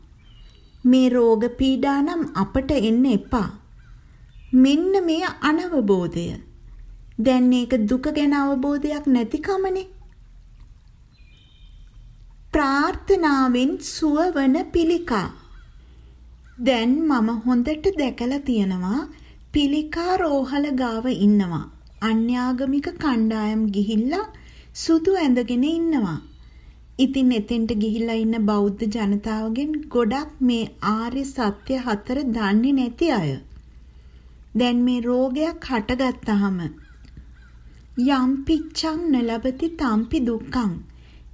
මේ රෝග පීඩා නම් අපට එන්න එපා. මෙන්න මේ අනවබෝධය. දැන් මේක දුක ගැන අවබෝධයක් නැතිකමනේ. ප්‍රාර්ථනාවෙන් සුවවන පිළිකා. දැන් මම හොඳට දැකලා තියනවා පිළිකා රෝහල ගාව ඉන්නවා. අන්‍යාගමික කණ්ඩායම් ගිහිල්ලා සුදු ඇඳගෙන ඉන්නවා. ඉතින් එතෙන්ට ගිහිල්ලා ඉන්න බෞද්ධ ජනතාවගෙන් ගොඩක් මේ ආර්ය සත්‍ය හතර දන්නේ නැති අය. දැන් මේ රෝගයක් හටගත්තාම යම් පිච්ඡං නලබති තම්පි දුක්ඛං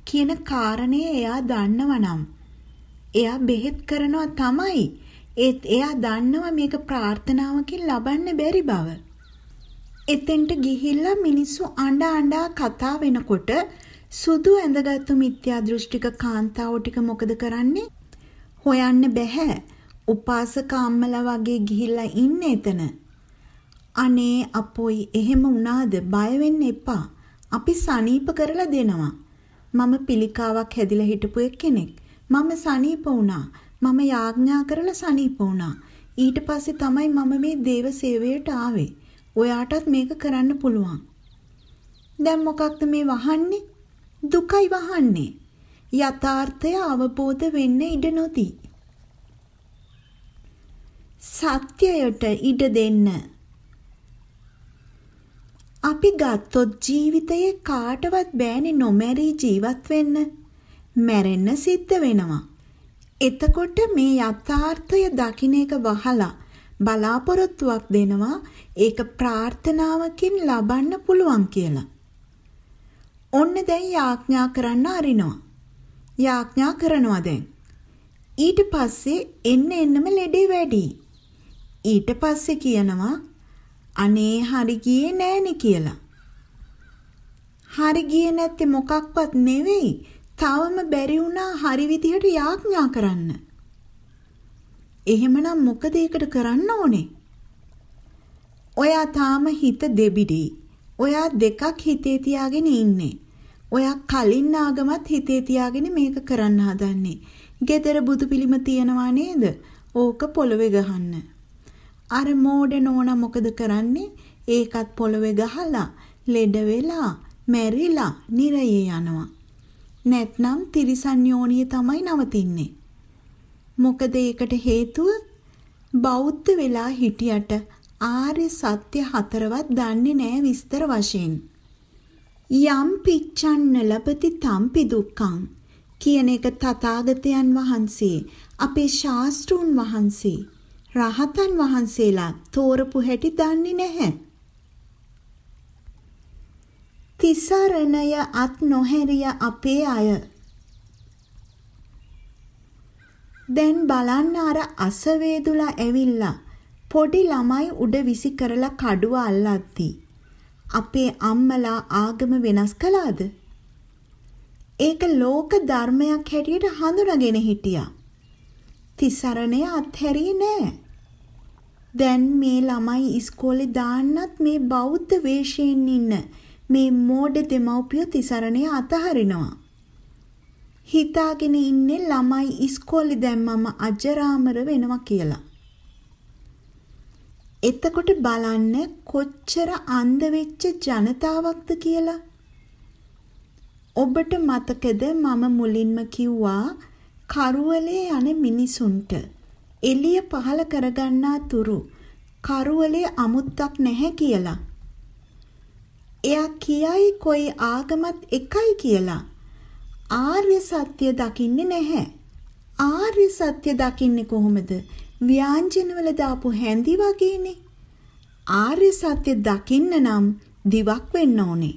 කියන කාරණේ එයා දන්නවනම් එයා බෙහෙත් කරනවා තමයි ඒත් එයා දන්නවා මේක ප්‍රාර්ථනාවකින් ලබන්න බැරි බව. එතෙන්ට ගිහිල්ලා මිනිස්සු අඬ අඬා කතා වෙනකොට සුදු ඇඳගත්තු මිත්‍යා දෘෂ්ටික කාන්තාවෝ ටික මොකද කරන්නේ? හොයන්න බෑ. උපාසක අම්මලා වගේ ගිහිල්ලා ඉන්නේ එතන. අනේ අපොයි එහෙම වුණාද බය වෙන්න එපා. අපි සනීප කරලා දෙනවා. මම පිළිකාවක් හැදිලා හිටපු කෙනෙක්. මම සනීප වුණා. මම යාඥා කරලා සනීප වුණා. ඊට පස්සේ තමයි මම මේ දේව සේවයට ආවේ. ඔයාටත් මේක කරන්න පුළුවන්. දැන් මොකක්ද මේ වහන්නේ? දුකයි වහන්නේ. යථාර්ථය අවබෝධ වෙන්න ඉඩ නොදී. සත්‍යයට ඉඩ දෙන්න. අපි ගත්තොත් ජීවිතයේ කාටවත් බෑනේ නොමැරී ජීවත් වෙන්න. මැරෙන්න සිද්ධ වෙනවා. එතකොට මේ යථාර්ථය දකින්න එක වහලා බලාපොරොත්තුවක් දෙනවා ඒක ප්‍රාර්ථනාවකින් ලබන්න පුළුවන් කියලා. ඔන්න දැන් යාඥා කරන්න අරිනවා. යාඥා කරනවා දැන්. ඊට පස්සේ එන්න එන්නම ලෙඩේ වැඩි. ඊට පස්සේ කියනවා අනේ හරි ගියේ නෑනේ කියලා. හරි ගියේ නැත්තේ මොකක්වත් නෙවෙයි. තවම බැරි වුණා හරි විදිහට යාඥා කරන්න. එහෙමනම් මොකද ඒකට කරන්න ඕනේ? ඔයා තාම හිත දෙබිඩි. ඔයා දෙකක් හිතේ තියාගෙන ඉන්නේ. ඔයා කලින් ආගමත් හිතේ තියාගෙන මේක කරන්න හදන්නේ. ගෙදර බුදු පිළිම තියනවා නේද? ඕක පොළවේ ගහන්න. අර මෝඩ නෝනා මොකද කරන්නේ? ඒකත් පොළවේ ගහලා ලෙඩ වෙලා මැරිලා නිරයේ යනවා. නැත්නම් තිරිසන් යෝනිය තමයි නවතින්නේ. මොකද ඒකට හේතුව බෞද්ධ වෙලා හිටියට ආර්ය සත්‍ය හතරවත් දන්නේ නැහැ විස්තර වශයෙන්. යම් පිච්ඡන්න ලබති තම්පි දුක්ඛං කියන එක තථාගතයන් වහන්සේ අපේ ශාස්ත්‍රුන් වහන්සේ රහතන් වහන්සේලා තෝරපු හැටි දන්නේ නැහැ. තිසරණය අත් නොහැරිය අපේ අය. දැන් බලන්න අර අසවේදුලා ඇවිල්ලා පොඩි ළමයි උඩ විසි කරලා කඩුව අල්ලද්දී අපේ අම්මලා ආගම වෙනස් කළාද? ඒක ලෝක ධර්මයක් හැටියට හඳුනාගෙන හිටියා. තිසරණය අත්හැරියේ නෑ. දැන් මේ ළමයි ඉස්කෝලේ දාන්නත් මේ බෞද්ධ වේශයෙන් ඉන්න මේ මෝඩ දෙමව්පියෝ තිසරණය අතහරිනවා. හිතාගෙන ඉන්නේ ළමයි ඉස්කෝලේ දැම්මම අජරාමර වෙනවා කියලා. එතකොට බලන්න කොච්චර අන්ධ වෙච්ච ජනතාවක්ද කියලා. ඔබට මතකද මම මුලින්ම කිව්වා කරුවලේ යන මිනිසුන්ට එළිය පහල කරගන්නා තුරු කරුවලේ අමුත්තක් නැහැ කියලා. එයා කියයි කොයි ආගමත් එකයි කියලා. ආර්ය සත්‍ය දකින්නේ නැහැ. ආර්ය සත්‍ය දකින්නේ කොහොමද? ව්‍යාංජනවල දාපු හැඳි වගේනේ. ආර්ය සත්‍ය දකින්න නම් දිවක් වෙන්න ඕනේ.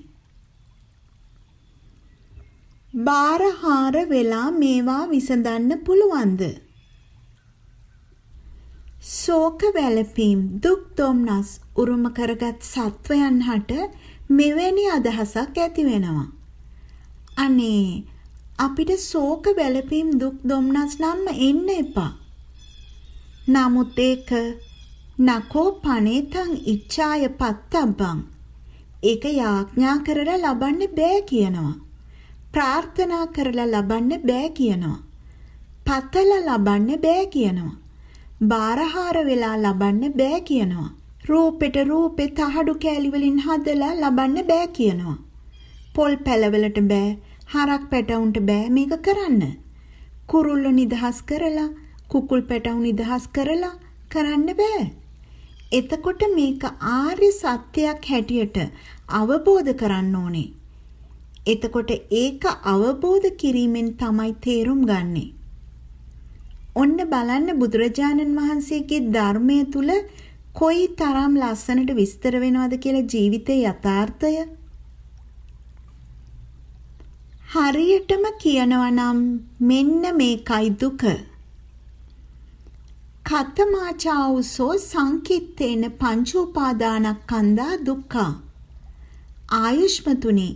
බාරහාර වෙලා මේවා විසඳන්න පුළුවන්ද? ශෝක වැළපීම් දුක් දුම්නස් උරුම කරගත් සත්වයන් හට මෙවැනි අදහසක් ඇති වෙනවා. අනේ අපිට ශෝක වැළපීම් දුක් දුම්නස් නම් එන්න එපා. නමුත් ඒක නකෝ පනේතං ඉච්ඡාය පත්තබ්බං ඒක යාඥා කරලා ලබන්න බෑ කියනවා. ප්‍රාර්ථනා කරලා ලබන්න බෑ කියනවා. පතල ලබන්න බෑ කියනවා. බාරහාර වෙලා ලබන්න බෑ කියනවා. රූපෙට රූපේ තහඩු කෑලි වලින් හදලා ලබන්න බෑ කියනවා. පොල් පැලවලට බෑ, හරක් පැටවුන්ට බෑ මේක කරන්න. කුරුල්ලෝ නිදහස් කරලා කුකුල් පැටවුන් නිදහස් කරලා කරන්න බෑ. එතකොට මේක ආර්ය සත්‍යයක් හැටියට අවබෝධ කරන්න ඕනේ. එතකොට ඒක අවබෝධ කිරීමෙන් තමයි තේරුම් ගන්නෙ. ඔන්න බලන්න බුදුරජාණන් වහන්සේගේ ධර්මය තුල කොයි තරම් ලස්සනට විස්තර වෙනවද කියලා ජීවිතේ යථාර්ථය. හරියටම කියනවා නම් මෙන්න මේකයි දුක. කතමාචාවුසෝ සංකිත්තේන පංච උපාදානස්කන්ධා දුක්ඛා ආයුෂ්මතුනි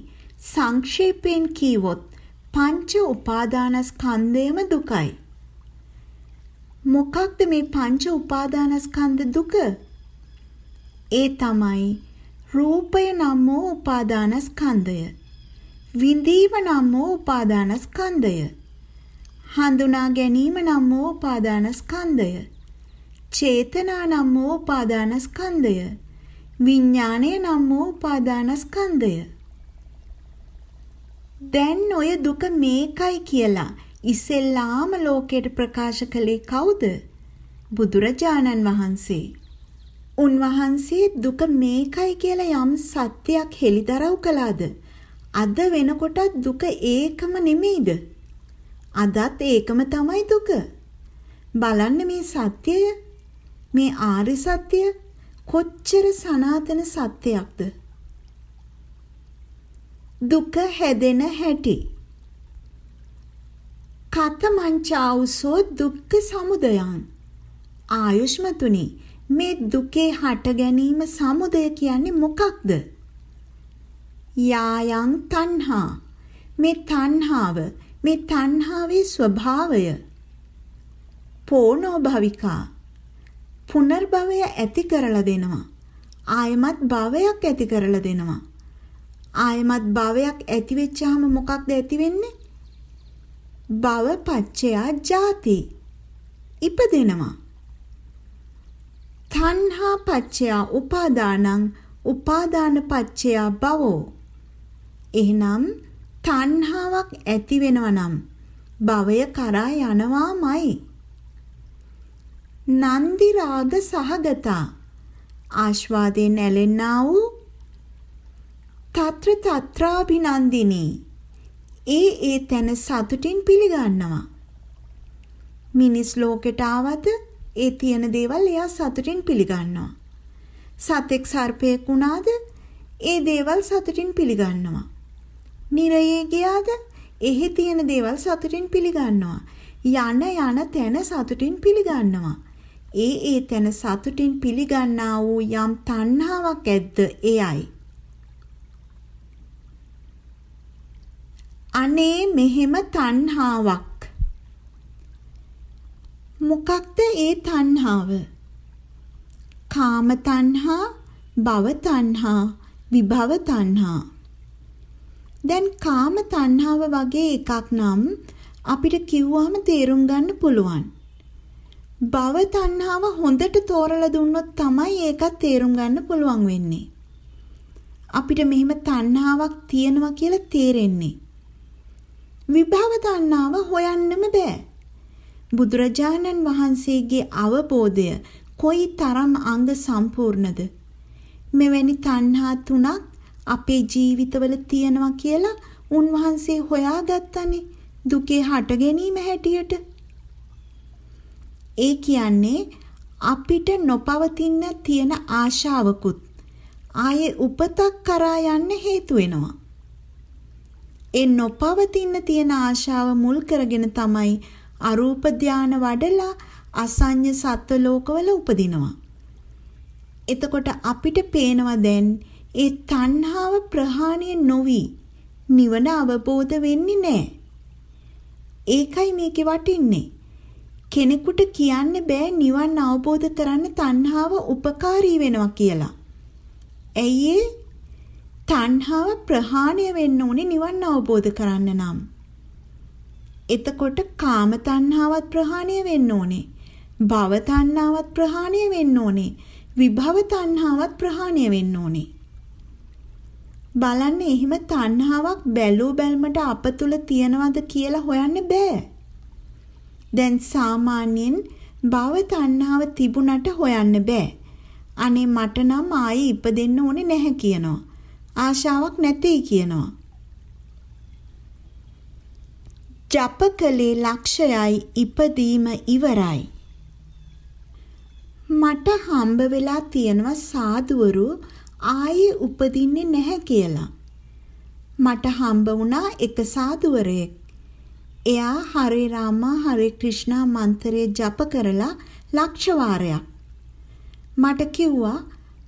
සංක්ෂේපයෙන් කීවොත් පංච උපාදානස්කන්ධයම දුකයි මොකක්ද මේ පංච උපාදානස්කන්ධ දුක? ඒ තමයි රූපය නම් වූ උපාදානස්කන්ධය. විඳීම නම් වූ උපාදානස්කන්ධය. හඳුනා ගැනීම නම් වූ උපාදානස්කන්ධය. චේතනා නම් වූ උපාදානස්කන්ධය. විඥාණය නම් වූ උපාදානස්කන්ධය. දැන් ඔය දුක මේකයි කියලා ඉස්සෙල්ලාම ලෝකයට ප්‍රකාශ කළේ කවුද? බුදුරජාණන් වහන්සේ. උන්වහන්සේ දුක මේකයි කියලා යම් සත්‍යයක් හෙළිදරව් කළාද? අද වෙනකොටත් දුක ඒකම නෙමෙයිද? අදත් ඒකම තමයි දුක. බලන්න මේ සත්‍යය මේ ආර්ය සත්‍ය කොච්චර සනාතන සත්‍යයක්ද? දුක හැදෙන හැටි. කතමංචාවුසෝ දුක්ඛ සමුදයං ආයුෂ්මතුනි මේ දුකේ හට ගැනීම සමුදය කියන්නේ මොකක්ද යායන් තණ්හා මේ තණ්හාව මේ තණ්හාවේ ස්වභාවය පෝනෝ භවිකා පුනර්භවය ඇති කරලා දෙනවා. ආයමත් භවයක් ඇති කරලා දෙනවා. ආයමත් භවයක් ඇති වෙච්චාම මොකක්ද ඇති වෙන්නේ? භව පච්චයා ජාති. ඉපදෙනවා. තණ්හා පච්චයා උපාදානං උපාදාන පච්චයා භවෝ. එහෙනම් තණ්හාවක් ඇති වෙනවා නම් භවය කරා යනවාමයි. නන්දි රාග සහගතා ආශ්වාදයෙන් ඇලෙන්නා වූ తත්‍ර తත්‍රාභිනන්දිනී ඒ ඒ තැන සතුටින් පිළිගන්නවා. මිනිස් ලෝකෙට ආවද ඒ තියෙන දේවල් එයා සතුටින් පිළිගන්නවා. සතෙක් සර්පයෙක් වුණාද ඒ දේවල් සතුටින් පිළිගන්නවා. නිරයේ ගියාද එහි තියෙන දේවල් සතුටින් පිළිගන්නවා. යන යන තැන සතුටින් පිළිගන්නවා. ඒ ඒ තැන සතුටින් පිළිගන්නා වූ යම් තණ්හාවක් ඇද්ද? එයයි. අනේ මෙහෙම තණ්හාවක්. මොකක්ද ඒ තණ්හාව? කාම තණ්හා, භව තණ්හා, විභව තණ්හා. දැන් කාම තණ්හාව වගේ එකක් නම් අපිට කිව්වම තේරුම් ගන්න පුළුවන්. භව තණ්හාව හොඳට තෝරලා දුන්නොත් තමයි ඒකත් තේරුම් ගන්න පුළුවන් වෙන්නේ. අපිට මෙහෙම තණ්හාවක් තියෙනවා කියලා තේරෙන්නේ. විභව තණ්හාව හොයන්නම බෑ. බුදුරජාණන් වහන්සේගේ අවබෝධය කොයි තරම් අංග සම්පූර්ණද? මෙවැනි තණ්හා තුනක් අපේ ජීවිතවල තියෙනවා කියලා උන්වහන්සේ හොයාගත්තනේ දුකේ හට ගැනීම හැටියට. ඒ කියන්නේ අපිට නොපවතින තියෙන ආශාවකුත් ආයේ උපතක් කරා යන්න හේතු වෙනවා. ඒ නොපවතින තියෙන ආශාව මුල් කරගෙන තමයි අරූප ධාන වඩලා අසඤ්ඤ සත්ව ලෝකවල උපදිනවා. එතකොට අපිට පේනවා දැන් ඒ තණ්හාව ප්‍රහාණය නොවි නිවන අවබෝධ වෙන්නේ නැහැ. ඒකයි මේකේ වටින්නේ. කෙනෙකුට කියන්න බෑ නිවන් අවබෝධ කරන්න තණ්හාව උපකාරී වෙනවා කියලා. ඇයි තණ්හාව ප්‍රහාණය වෙන්න ඕනේ නිවන් අවබෝධ කරන්න නම්. එතකොට කාම තණ්හාවත් ප්‍රහාණය වෙන්න ඕනේ. භව තණ්හාවත් ප්‍රහාණය වෙන්න ඕනේ. විභව තණ්හාවත් ප්‍රහාණය වෙන්න ඕනේ. බලන්න එහෙම තණ්හාවක් බැලූ බැල්මට අප තුල තියනවද කියලා හොයන්න බෑ. දැන් සාමාන්‍යයෙන් භව තණ්හාව තිබුණට හොයන්න බෑ. අනේ මට නම් ආයේ ඉපදෙන්න ඕනේ නැහැ කියනවා. ආශාවක් නැtei කියනවා. ජපකලේ ලක්ෂයයි ඉපදීම ඉවරයි. මට හම්බ වෙලා තියෙනවා සාදුවරු ආයේ උපදින්නේ නැහැ කියලා. මට හම්බ වුණා එක සාදුවරයෙක්. එයා හරේ රාමා හරේ ක්‍රිෂ්ණා මන්ත්‍රය ජප කරලා ලක්ෂ වාරයක්. මට කිව්වා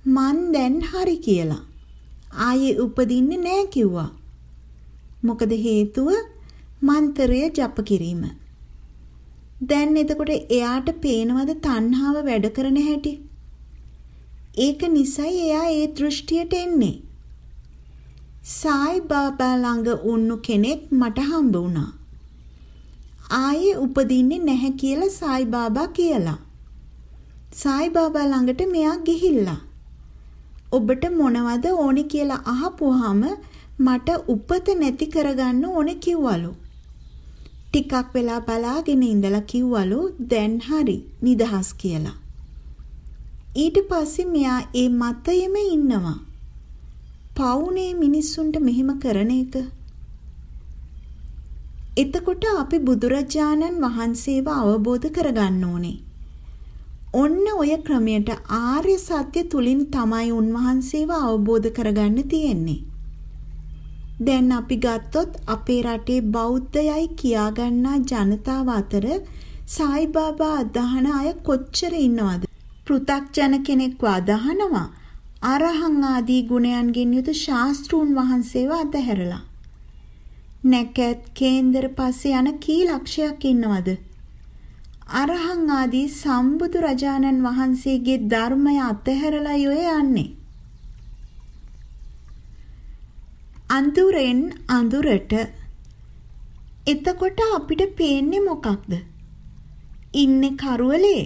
මන් දැන් හරි කියලා. ආයේ උපදින්නේ නැහැ කිව්වා. මොකද හේතුව මන්ත්‍රය ජප කිරීම. දැන් එතකොට එයාට පේනවද තණ්හාව වැඩ කරන හැටි? ඒක නිසයි එයා ඒ දෘෂ්ටියට එන්නේ. සායි බාබා ළඟ උන්නු කෙනෙක් මට හම්බ වුණා. ආයේ උපදින්නේ නැහැ කියලා සායි බාබා කියලා. සායි බාබා ළඟට මෙයා ගිහිල්ලා. ඔබට මොනවද ඕනි කියලා අහපුවාම මට උපත නැති කරගන්න ඕනේ කිව්වලු. ටිකක් වෙලා බලාගෙන ඉඳලා කිව්වලු දැන් හරි නිදහස් කියලා. ඊට පස්සේ මෙයා ඒ මතයෙම ඉන්නවා. පවුනේ මිනිස්සුන්ට මෙහෙම කරන එක. එතකොට අපි බුදුරජාණන් වහන්සේව අවබෝධ කරගන්න ඕනේ. ඔන්න ඔය ක්‍රමයට ආර්ය සත්‍ය තුලින් තමයි උන්වහන්සේව අවබෝධ කරගන්න තියෙන්නේ. දැන් අපි ගත්තොත් අපේ රටේ බෞද්ධයයි කියාගන්නා ජනතාව අතර සායිබාබා අදහන අය කොච්චර ඉන්නවද? පෘ탁ජන කෙනෙක්ව අදහනවා. අරහං ආදී ගුණයන්ගෙන් යුතු ශාස්ත්‍රූන් වහන්සේව අතහැරලා. නැකත් කේන්දර පස්සේ යන කී ලක්ෂයක් ඉන්නවද? අරහං ආදී සම්බුදු රජාණන් වහන්සේගේ ධර්මය අතහැරලා යොය යන්නේ. අඳුරෙන් අඳුරට එතකොට අපිට පේන්නේ මොකක්ද? ඉන්නේ කරවලේ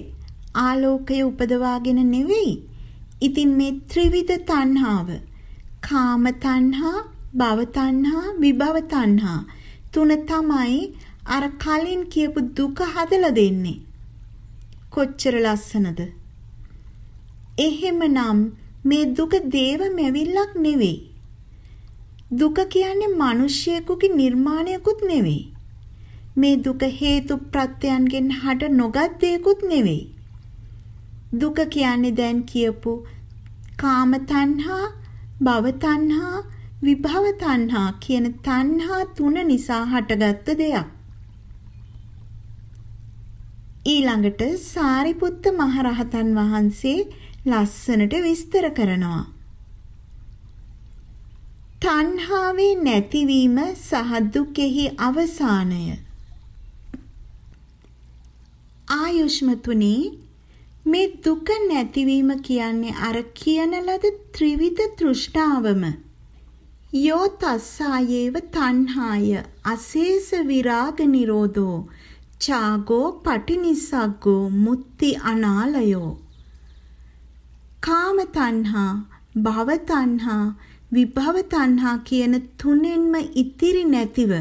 ආලෝකය උපදවාගෙන නෙවෙයි. ඉතින් මේ ත්‍රිවිධ තණ්හාව කාම තණ්හා, භව තණ්හා, විභව තණ්හා තුන තමයි අර කලින් කියපු දුක හදලා දෙන්නේ. කොච්චර ලස්සනද? එහෙමනම් මේ දුක දේව මැවිල්ලක් නෙවෙයි. දුක කියන්නේ මිනිසියෙකුගේ නිර්මාණයකුත් නෙවෙයි. මේ දුක හේතු ප්‍රත්‍යයන්ගෙන් හට නොගත් දෙයක්ුත් නෙවෙයි. දුක කියන්නේ දැන් කියපු කාම තණ්හා, භව තණ්හා, විභව තණ්හා කියන තණ්හා තුන නිසා හටගත්ත දෙයක්. ඊළඟට සාරිපුත්ත මහරහතන් වහන්සේ ලස්සනට විස්තර කරනවා. තණ්හාවේ නැතිවීම සහ දුකෙහි අවසානය. ආයුෂ්මතුනි මේ දුක නැතිවීම කියන්නේ අර කියන ලද ත්‍රිවිධ තෘෂ්ණාවම. යෝ තස්සායේව තණ්හාය අශේෂ විරාග නිරෝධෝ චාගෝ පටිනිස්සග්ගෝ මුත්‍ති අනාලයෝ කාම තණ්හා භව තණ්හා විභව තණ්හා කියන තුනෙන්ම ඉතිරි නැතිව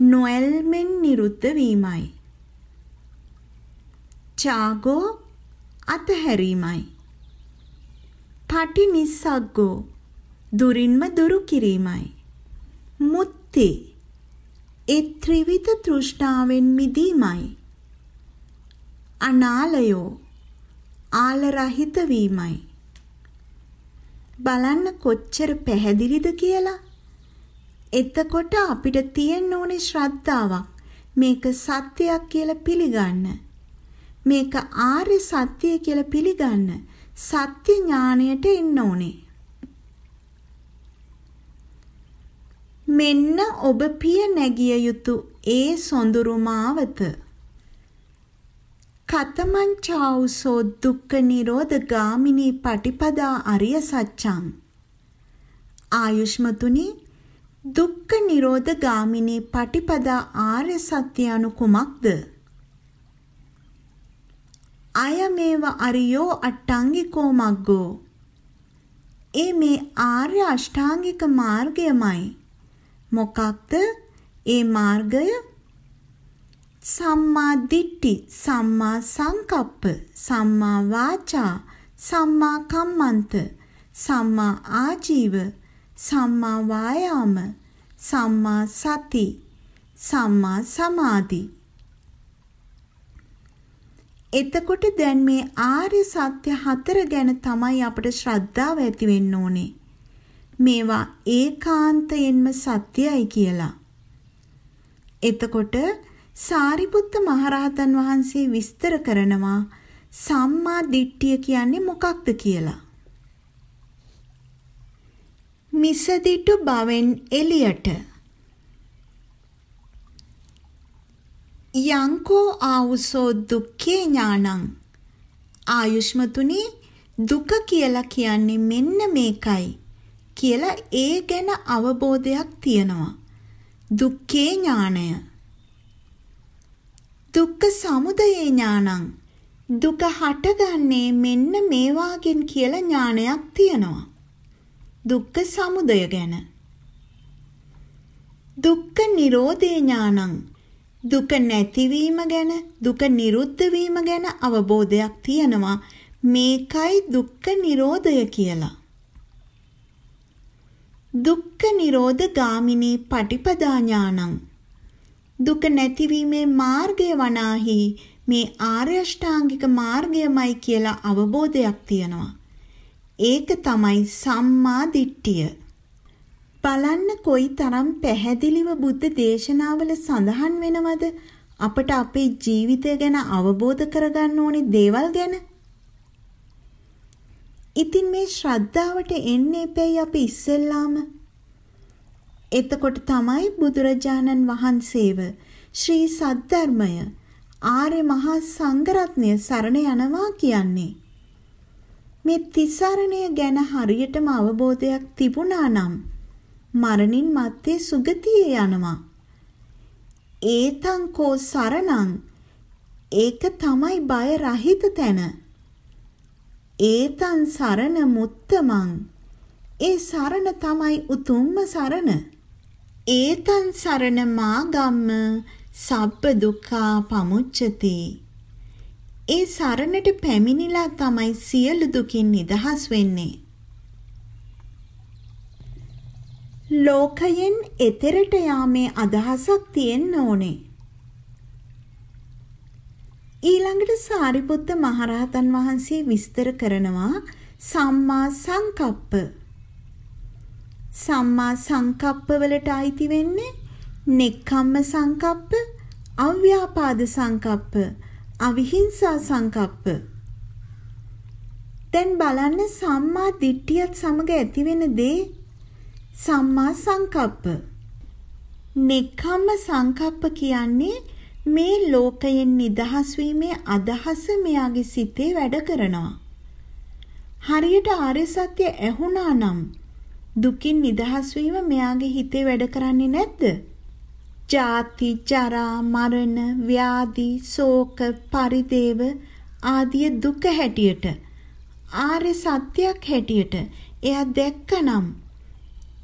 නොඇල්මෙන් නිරුද්ධ වීමයි. චාගෝ අතහැරීමයි. පටි නිස්සග්ගෝ දුරින්ම දුරු කිරීමයි. මුත්ති ඒ ත්‍රිවිධ තෘෂ්ණාවෙන් මිදීමයි. අනාලයෝ ආල රහිත වීමයි. බලන්න කොච්චර පැහැදිලිද කියලා. එතකොට අපිට තියෙන්න ඕනේ ශ්‍රද්ධාවක්. මේක සත්‍යයක් කියලා පිළිගන්න. මේක ආර්ය සත්‍යය කියලා පිළිගන්න. සත්‍ය ඥාණයට එන්න ඕනේ. මෙන්න ඔබ පිය නැගිය යුතු ඒ සොඳුරු මාවත කතමංචාවුසෝ දුක්ඛ නිරෝධ ගාමිනී පටිපදා අරිය සත්‍යං ආයුෂ්මතුනි දුක්ඛ නිරෝධ ගාමිනී පටිපදා ආර්ය සත්‍ය anu කුමක්ද? අයමේව අරියෝ අට්ටංගිකෝ මග්ගෝ. ඒ මේ ආර්ය අෂ්ටාංගික මාර්ගයමයි. මොකක්ද ඒ මාර්ගය සම්මා දිට්ඨි සම්මා සංකප්ප සම්මා වාචා සම්මා කම්මන්ත සම්මා ආජීව සම්මා වායාම සම්මා සති සම්මා සමාධි එතකොට දැන් මේ ආර්ය සත්‍ය හතර ගැන තමයි අපිට ශ්‍රද්ධාව ඇති වෙන්න ඕනේ. මේවා ඒකාන්තයෙන්ම සත්‍යයි කියලා. එතකොට සාරිපුත්ත මහරහතන් වහන්සේ විස්තර කරනවා සම්මා දිට්ඨිය කියන්නේ මොකක්ද කියලා. මිසදිටු බවෙන් එළියට යංකෝ ආවුසෝ දුක්ඛේ ඥානං ආයුෂ්මතුනි දුක කියලා කියන්නේ මෙන්න මේකයි කියලා ඒ ගැන අවබෝධයක් තියෙනවා දුක්ඛේ ඥානය දුක්ඛ සමුදය ඥානං දුක හටගන්නේ මෙන්න මේ වාගෙන් කියලා ඥානයක් තියෙනවා. දුක්ඛ සමුදය ගැන. දුක්ඛ නිරෝධේ ඥානං දුක නැතිවීම ගැන දුක නිරුද්ධ වීම ගැන අවබෝධයක් තියෙනවා. මේකයි දුක්ඛ නිරෝධය කියලා. දුක්ඛ නිරෝධ ගාමිනී පටිපදා ඥානං දුක නැතිවීමේ මාර්ගය වනාහි මේ ආර්ය අෂ්ටාංගික මාර්ගයමයි කියලා අවබෝධයක් තියෙනවා. ඒක තමයි සම්මා දිට්ඨිය. බලන්න කොයි තරම් පැහැදිලිව බුද්ධ දේශනාවල සඳහන් වෙනවද අපට අපේ ජීවිතය ගැන අවබෝධ කරගන්න ඕනේ දේවල් ගැන. ඉතින් මේ ශ්‍රද්ධාවට එන්නේ එපැයි අපි ඉස්සෙල්ලාම එතකොට තමයි බුදුරජාණන් වහන්සේව ශ්‍රී සද්ධර්මය ආර්ය මහා සංඝරත්නය සරණ යනවා කියන්නේ. මේ තිසරණය ගැන හරියටම අවබෝධයක් තිබුණා නම් මරණින් මත්තේ සුගතියේ යනවා. ඒතං කෝ සරණං ඒක තමයි බය රහිත තැන. ඒතං සරණ මුත්තමං ඒ සරණ තමයි උතුම්ම සරණ. ඒතන් සරණ මාගම්ම සබ්බ දුක්ඛා පමුච්චති. ඒ සරණට පැමිණිලා තමයි සියලු දුකින් නිදහස් වෙන්නේ. ලෝකයෙන් එතරට යාමේ අදහසක් තියෙන්න ඕනේ. ඊළඟට සාරිපුත්ත මහරහතන් වහන්සේ විස්තර කරනවා සම්මා සංකප්ප සම්මා සංකප්ප වලට අයිති වෙන්නේ නෙක්ඛම්ම සංකප්ප, අව්‍යාපාද සංකප්ප, අවිහිංසා සංකප්ප. දැන් බලන්න සම්මා දිට්ඨියත් සමග ඇතිවෙන දේ සම්මා සංකප්ප. නෙක්ඛම්ම සංකප්ප කියන්නේ මේ ලෝකයෙන් නිදහස් වීමේ අදහස මෙයාගේ සිතේ වැඩ කරනවා. හරියට ආර්ය සත්‍ය ඇහුණා නම් දුකින් නිදහස් වීම මෙයාගේ හිතේ වැඩ කරන්නේ නැද්ද? ජාති, ජරා, මරණ, ව්‍යාධි, ශෝක, පරිදේව ආදී දුක හැටියට ආර්ය සත්‍යයක් හැටියට එයා දැක්කනම්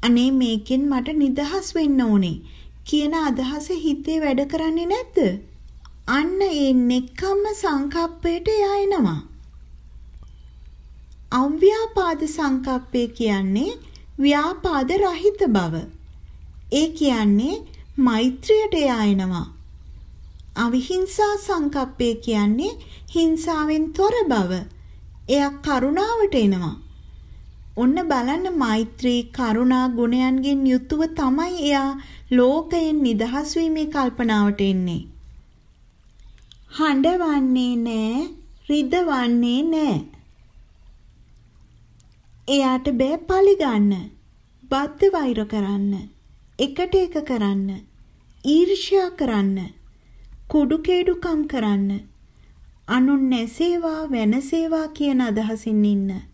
අනේ මේකෙන් මට නිදහස් වෙන්න ඕනේ කියන අදහස හිතේ වැඩ කරන්නේ නැද්ද? අන්න ඒ නෙක්ඛම්ම සංකප්පයට එයා එනවා. අව්‍යාපාද සංකප්පය කියන්නේ ව්‍යාපාද රහිත බව. ඒ කියන්නේ මෛත්‍රියට යায়නවා. අවිහිංසා සංකප්පය කියන්නේ හිංසාවෙන් තොර බව. එයා කරුණාවට එනවා. ඔන්න බලන්න මෛත්‍රී කරුණා ගුණයන්ගෙන් යුතුව තමයි එයා ලෝකයෙන් නිදහස් වීමේ කල්පනාවට එන්නේ. හඬවන්නේ නෑ, රිදවන්නේ නෑ. එයාට බෑ පලි ගන්න. බද්ධ වෛර කරන්න. එකට එක කරන්න. ඊර්ෂ්‍යා කරන්න. කුඩු කේඩුකම් කරන්න. අනුන් නැසේවා වෙනසේවා කියන අදහසින් ඉන්න.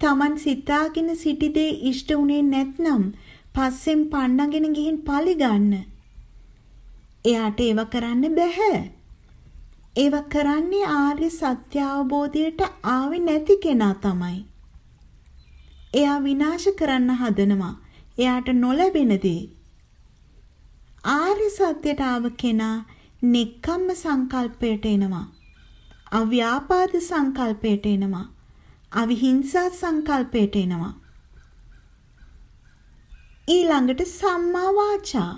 Taman සිතාගෙන සිටි දේ ඉෂ්ට උනේ නැත්නම් පස්සෙන් පන්නගෙන ගිහින් පලි ගන්න. එයාට ඒව කරන්න බෑ. ඒව කරන්නේ ආර්ය සත්‍ය අවබෝධයට ආවේ නැති කෙනා තමයි. එයා විනාශ කරන්න හදනවා. එයාට නොලැබෙන දේ. ආර්ය සත්‍යයට ආව කෙනා නෙක්ඛම්ම සංකල්පයට එනවා. අව්‍යාපාද සංකල්පයට එනවා. අවිහිංසා සංකල්පයට එනවා. ඊළඟට සම්මා වාචා.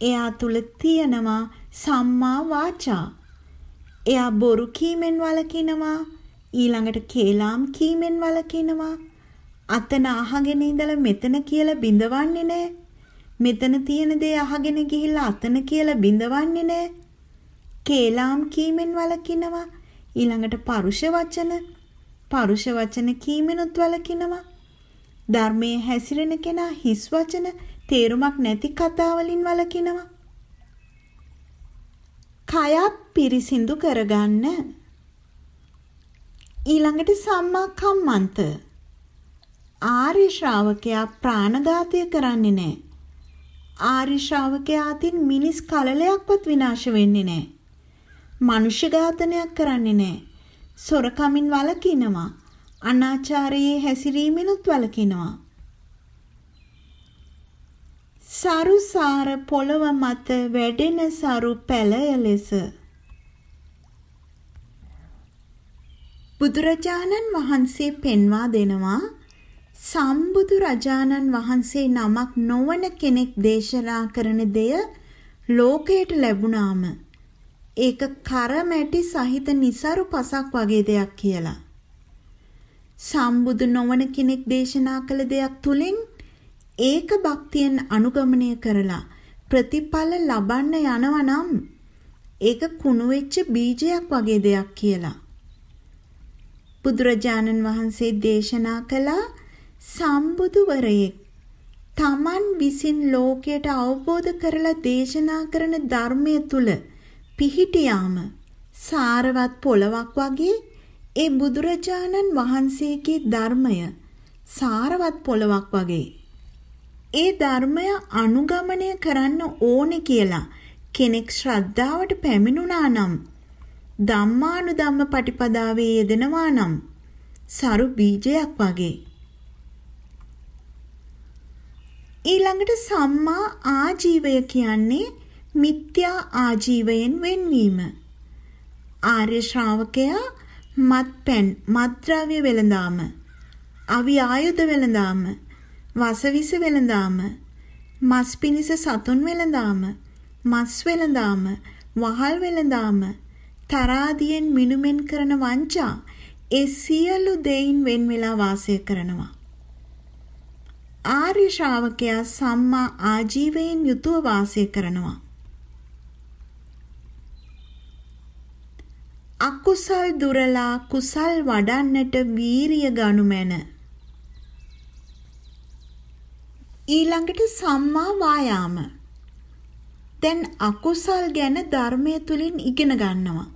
එයා තුල තියෙනවා සම්මා වාචා. එයා බොරු කීමෙන් වළකිනවා. ඊළඟට කේලාම් කීමෙන් වළකිනවා. අතන අහගෙන ඉඳලා මෙතන කියලා බිඳවන්නේ නැහැ. මෙතන තියෙන දේ අහගෙන ගිහිල්ලා අතන කියලා බිඳවන්නේ නැහැ. කේලාම් කීමෙන් වළකිනවා. ඊළඟට පරුෂ වචන පරුෂ වචන කීමෙනුත් වළකිනවා. ධර්මයේ හැසිරෙන කෙනා හිස් වචන තේරුමක් නැති කතා වලින් වළකිනවා. කයත් පිරිසිදු කරගන්න ඊළඟට සම්මා කම්මන්ත ආර්ය ශ්‍රාවකයා ප්‍රාණඝාතය කරන්නේ නැහැ. ආර්ය ශ්‍රාවකයා අතින් මිනිස් කලලයක්වත් විනාශ වෙන්නේ නැහැ. මනුෂ්‍ය ඝාතනයක් කරන්නේ නැහැ. සොරකමින් වළකිනවා. අනාචාරයේ හැසිරීමෙනුත් වළකිනවා. සරුසාර පොළව මත වැඩෙන සරු පැලය ලෙස බුදුරජාණන් වහන්සේ පෙන්වා දෙනවා සම්බුදු රජාණන් වහන්සේ නමක් නොවන කෙනෙක් දේශනා කරන දෙය ලෝකයට ලැබුණාම ඒක කරමැටි සහිත નિසරු පසක් වගේ දෙයක් කියලා. සම්බුදු නොවන කෙනෙක් දේශනා කළ දෙයක් තුලින් ඒක භක්තියෙන් අනුගමනය කරලා ප්‍රතිඵල ලබන්න යනවා නම් ඒක කුණු වෙච්ච බීජයක් වගේ දෙයක් කියලා. බුදුරජාණන් වහන්සේ දේශනා කළා සම්බුදුවරයෙක් තමන් විසින් ලෝකයට අවබෝධ කරලා දේශනා කරන ධර්මය තුල පිහිටියාම සාරවත් පොළවක් වගේ ඒ බුදුරජාණන් වහන්සේගේ ධර්මය සාරවත් පොළවක් වගේ. ඒ ධර්මය අනුගමනය කරන්න ඕනේ කියලා කෙනෙක් ශ්‍රද්ධාවට පැමිණුණා නම් ධම්මානුධම්ම පටිපදාවේ යෙදෙනවා නම් සරු බීජයක් වගේ. ඊළඟට සම්මා ආජීවය කියන්නේ මිත්‍යා ආජීවයෙන් වෙන්වීම. ආර්ය ශ්‍රාවකයා මත්පැන් මත්ද්‍රව්‍ය වෙළඳාම, අවි ආයුධ වෙළඳාම, වසවිස වෙළඳාම, මස් පිනිස සතුන් වෙළඳාම, මස් වෙළඳාම, වහල් වෙළඳාම, තරාදියෙන් මිනුමෙන් කරන වංචා ඒ සියලු දෙයින් වෙන් වෙලා වාසය කරනවා. ආර්ය ශ්‍රාවකයා සම්මා ආජීවයෙන් යුතුව වාසය කරනවා. අකුසල් දුරලා කුසල් වඩන්නට වීරිය ගනු මැන. ඊළඟට සම්මා වායාම. දැන් අකුසල් ගැන ධර්මයේ තුලින් ඉගෙන ගන්නවා.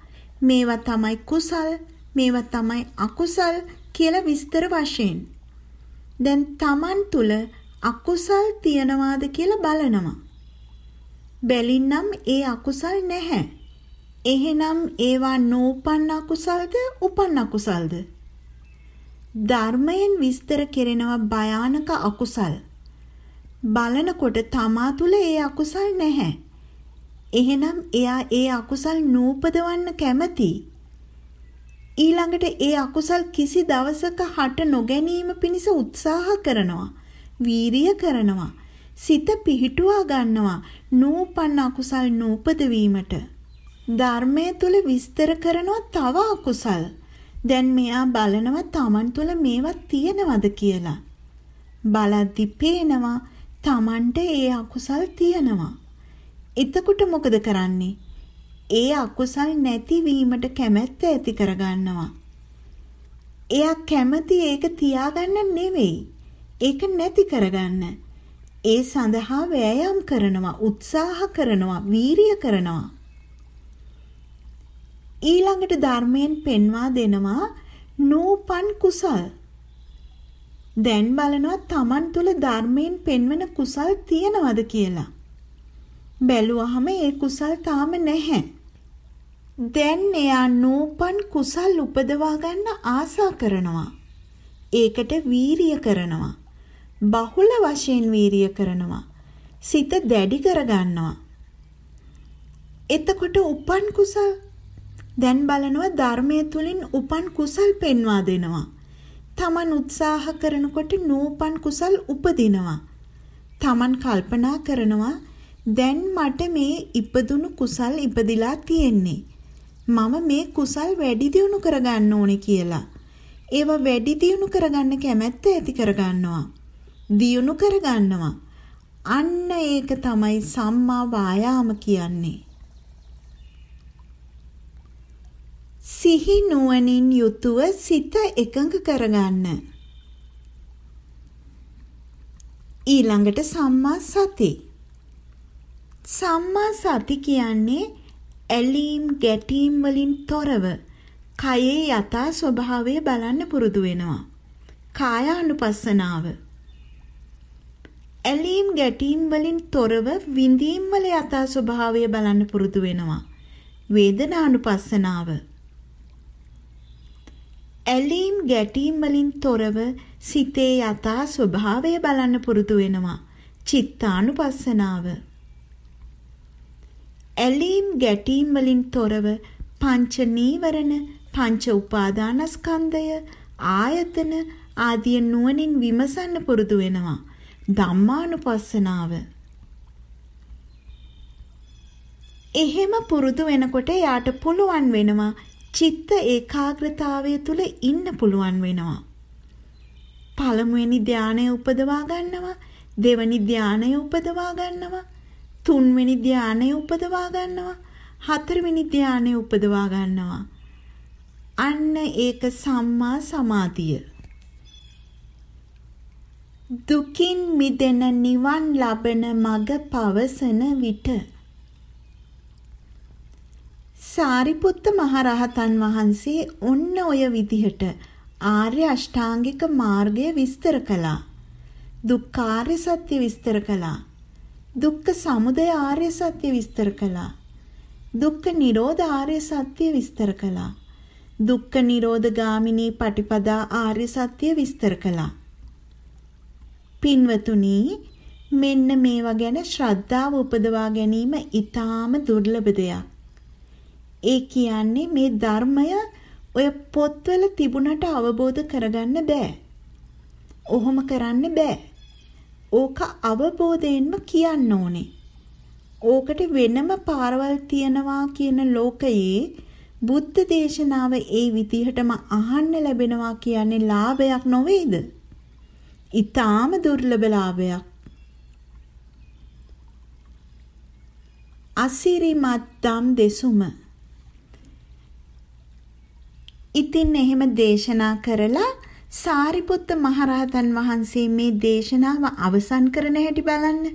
මේවා තමයි කුසල්, මේවා තමයි අකුසල් කියලා විස්තර වශයෙන්. දැන් Taman තුල අකුසල් තියනවාද කියලා බලනවා. බැලින්නම් ඒ අකුසල් නැහැ. එහෙනම් ඒවා නූපන්න අකුසල්ද උපන්න අකුසල්ද? ධර්මයෙන් විස්තර කෙරෙනවා භයානක අකුසල්. බලනකොට තමා තුල ඒ අකුසල් නැහැ. එහෙනම් එයා ඒ අකුසල් නූපදවන්න කැමති. ඊළඟට ඒ අකුසල් කිසි දවසක හට නොගැනීම පිණිස උත්සාහ කරනවා. වීරිය කරනවා. සිත පිහිටුවා ගන්නවා. නූපන්න අකුසල් නූපද වීමට. ධර්මයේ තුල විස්තර කරනවා තව අකුසල්. දැන් මෙයා බලනවා Taman තුල මේවා තියෙනවද කියලා. බලද්දි පේනවා Tamanට ඒ අකුසල් තියෙනවා. එතකොට මොකද කරන්නේ? ඒ අකුසල් නැතිවීමට කැමැත්ත ඇති කරගන්නවා. එයා කැමති ඒක තියාගන්න නෙවෙයි. ඒක නැති කරගන්න. ඒ සඳහා වෑයම් කරනවා, උත්සාහ කරනවා, වීරිය කරනවා. ඊළඟට ධර්මයෙන් පෙන්වා දෙනවා නූපන් කුසල්. දැන් බලනවා Taman තුල ධර්මයෙන් පෙන්වන කුසල් තියනවද කියලා. බැලුවහම ඒ කුසල් තාම නැහැ. දැන් එයා නූපන් කුසල් උපදවා ගන්න ආසා කරනවා. ඒකට වීරිය කරනවා. බහුල වශයෙන් වීරිය කරනවා. සිත දැඩි කරගන්නවා. එතකොට උපන් කුසල් දැන් බලනවා ධර්මයේ තුලින් උපන් කුසල් පෙන්වා දෙනවා. Taman උත්සාහ කරනකොට නූපන් කුසල් උපදිනවා. Taman කල්පනා කරනවා දැන් මට මේ ඉපදුණු කුසල් ඉපදිලා තියෙන්නේ. මම මේ කුසල් වැඩි දියුණු කරගන්න ඕනේ කියලා. ඒව වැඩි දියුණු කරගන්න කැමැත්ත ඇති කරගන්නවා. දියුණු කරගන්නවා. අන්න ඒක තමයි සම්මා වායාම කියන්නේ. සිහි නුවණින් යුතුව සිත එකඟ කරගන්න. ඊළඟට සම්මා සති. සම්මා සති කියන්නේ ඇලීම් ගැටීම් වලින් තොරව කයේ යථා ස්වභාවය බලන්න පුරුදු වෙනවා. කායානුපස්සනාව. ඇලීම් ගැටීම් වලින් තොරව විඳීම් වල යථා ස්වභාවය බලන්න පුරුදු වෙනවා. වේදනානුපස්සනාව. ඇලීම් ගැටීම් වලින් තොරව සිතේ යථා ස්වභාවය බලන්න පුරුදු වෙනවා. චිත්තානුපස්සනාව. ඇලීම් ගැටීම් වලින් තොරව පංච නීවරණ, පංච උපාදානස්කන්ධය, ආයතන ආදී නුවණින් විමසන්න පුරුදු වෙනවා. ධම්මානුපස්සනාව. එහෙම පුරුදු වෙනකොට යාට පුළුවන් වෙනවා චිත්ත ඒකාග්‍රතාවය තුල ඉන්න පුළුවන් වෙනවා. පළමුවෙනි ධානය උපදවා ගන්නවා, දෙවෙනි ධානය උපදවා ගන්නවා, තුන්වෙනි ධානය උපදවා ගන්නවා, හතරවෙනි ධානය උපදවා ගන්නවා. අන්න ඒක සම්මා සමාධිය. දුකින් මිදෙන නිවන් ලබන මඟ පවසන විට සාරිපුත්ත මහරහතන් වහන්සේ ඔන්න ඔය විදිහට ආර්ය අෂ්ටාංගික මාර්ගය විස්තර කළා. දුක්ඛාර්ය සත්‍ය විස්තර කළා. දුක්ඛ සමුදය ආර්ය සත්‍ය විස්තර කළා. දුක්ඛ නිරෝධ ආර්ය සත්‍ය විස්තර කළා. දුක්ඛ නිරෝධ ගාමිනී පටිපදා ආර්ය සත්‍ය විස්තර කළා. පින්වතුනි මෙන්න මේවා ගැන ශ්‍රද්ධාව උපදවා ගැනීම ඊටාම දුර්ලභ දෙයක්. ඒ කියන්නේ මේ ධර්මය ඔය පොත්වල තිබුණට අවබෝධ කරගන්න බෑ. ඔහොම කරන්න බෑ. ඕක අවබෝධයෙන්ම කියන්න ඕනේ. ඕකට වෙනම පාරවල් තියනවා කියන ලෝකයේ බුද්ධ දේශනාව ඒ විදිහටම අහන්න ලැබෙනවා කියන්නේ ලාභයක් නොවේද? ඊටාම දුර්ලභ ලාභයක්. අසිරිමත් දම් දෙසුම ඉතින් එහෙම දේශනා කරලා සාරිපුත්ත මහරහතන් වහන්සේ මේ දේශනාව අවසන් කරන හැටි බලන්න.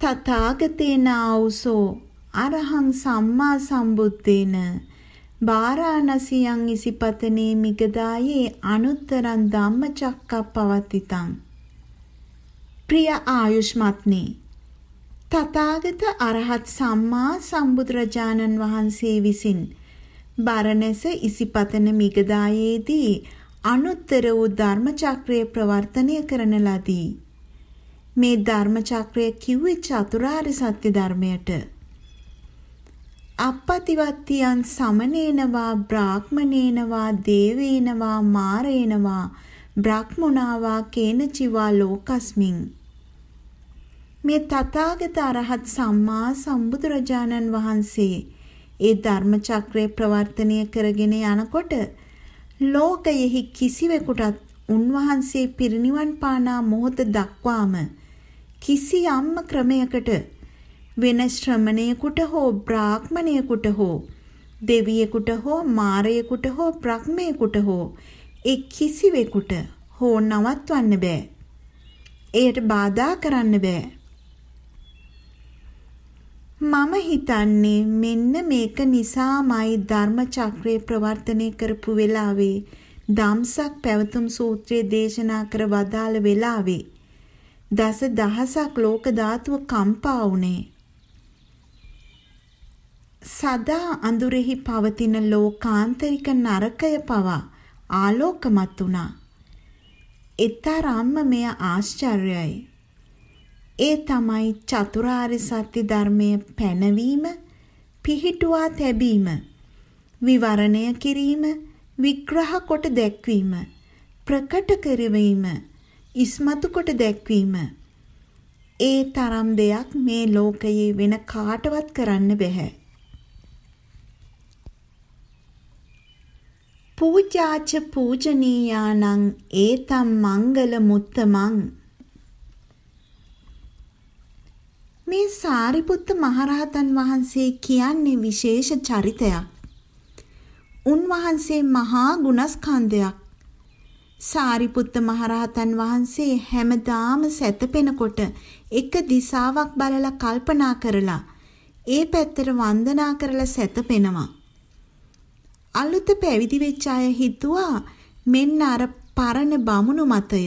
තථාගතේන ආවුසෝ අරහං සම්මා සම්බුද්දේන බාරාණසියං ඉසිපතනේ මිගදායේ අනුත්තරං ධම්මචක්කප්පවත්තිතං ප්‍රිය ආයුෂ්මත්නි තථාගත අරහත් සම්මා සම්බුදුරජාණන් වහන්සේ විසින් බරණැස ඉසිපතන මිගදායේදී අනුත්තර වූ ධර්මචක්‍රය ප්‍රවර්තනය කරන ලදී. මේ ධර්මචක්‍රය කිව්වේ චතුරාර්ය සත්‍ය ධර්මයට. අපපතිවත්තියන් සමනේනවා බ්‍රාහ්මනේනවා දේවේනවා මාරේනවා බ්‍රහ්මුණාවා කේනචිවා ලෝකස්මින් මේ තථාගත අරහත් සම්මා සම්බුදුරජාණන් වහන්සේ ඒ ධර්ම චක්‍රය ප්‍රවර්තනය කරගෙන යනකොට ලෝකයෙහි කිසිවෙකුටත් උන්වහන්සේ පිරිනිවන් පානා මොහොත දක්වාම කිසියම්ම ක්‍රමයකට වෙන ශ්‍රමණයෙකුට හෝ බ්‍රාහ්මණයෙකුට හෝ දෙවියෙකුට හෝ මාරයෙකුට හෝ බ්‍රහ්මයෙකුට හෝ ඒ කිසිවෙකුට හෝ නවත්වන්න බෑ. එයට බාධා කරන්න බෑ. මම හිතන්නේ මෙන්න මේක නිසාමයි ධර්ම චක්‍රය ප්‍රවර්තනය කරපු වෙලාවේ ධම්සක් පැවතුම් සූත්‍රයේ දේශනා කර වදාළ වෙලාවේ දස දහසක් ලෝක ධාතුව කම්පා වුණේ සදා අඳුරෙහි පවතින ලෝකාන්තරික නරකය පවා ආලෝකමත් වුණා. එතරම්ම මෙය ආශ්චර්යයි. ඒ තමයි චතුරාර්ය සත්‍ය ධර්මයේ පැනවීම, පිහිටුවා තැබීම, විවරණය කිරීම, විග්‍රහ කොට දැක්වීම, ප්‍රකට කරවීම, ඉස්මතු කොට දැක්වීම. ඒ තරම් දෙයක් මේ ලෝකයේ වෙන කාටවත් කරන්න බැහැ. පූජාච පූජනීයානං ඒතම් මංගල මුත්තමං මේ සාරිපුත්ත මහරහතන් වහන්සේ කියන්නේ විශේෂ චරිතයක්. උන්වහන්සේ මහා ගුණස්කන්ධයක්. සාරිපුත්ත මහරහතන් වහන්සේ හැමදාම සැතපෙනකොට එක දිසාවක් බලලා කල්පනා කරලා ඒ පැත්තට වන්දනා කරලා සැතපෙනවා. අලුත පැවිදි වෙච්ච අය හිතුවා මෙන්න අර පරණ බමුණු මතය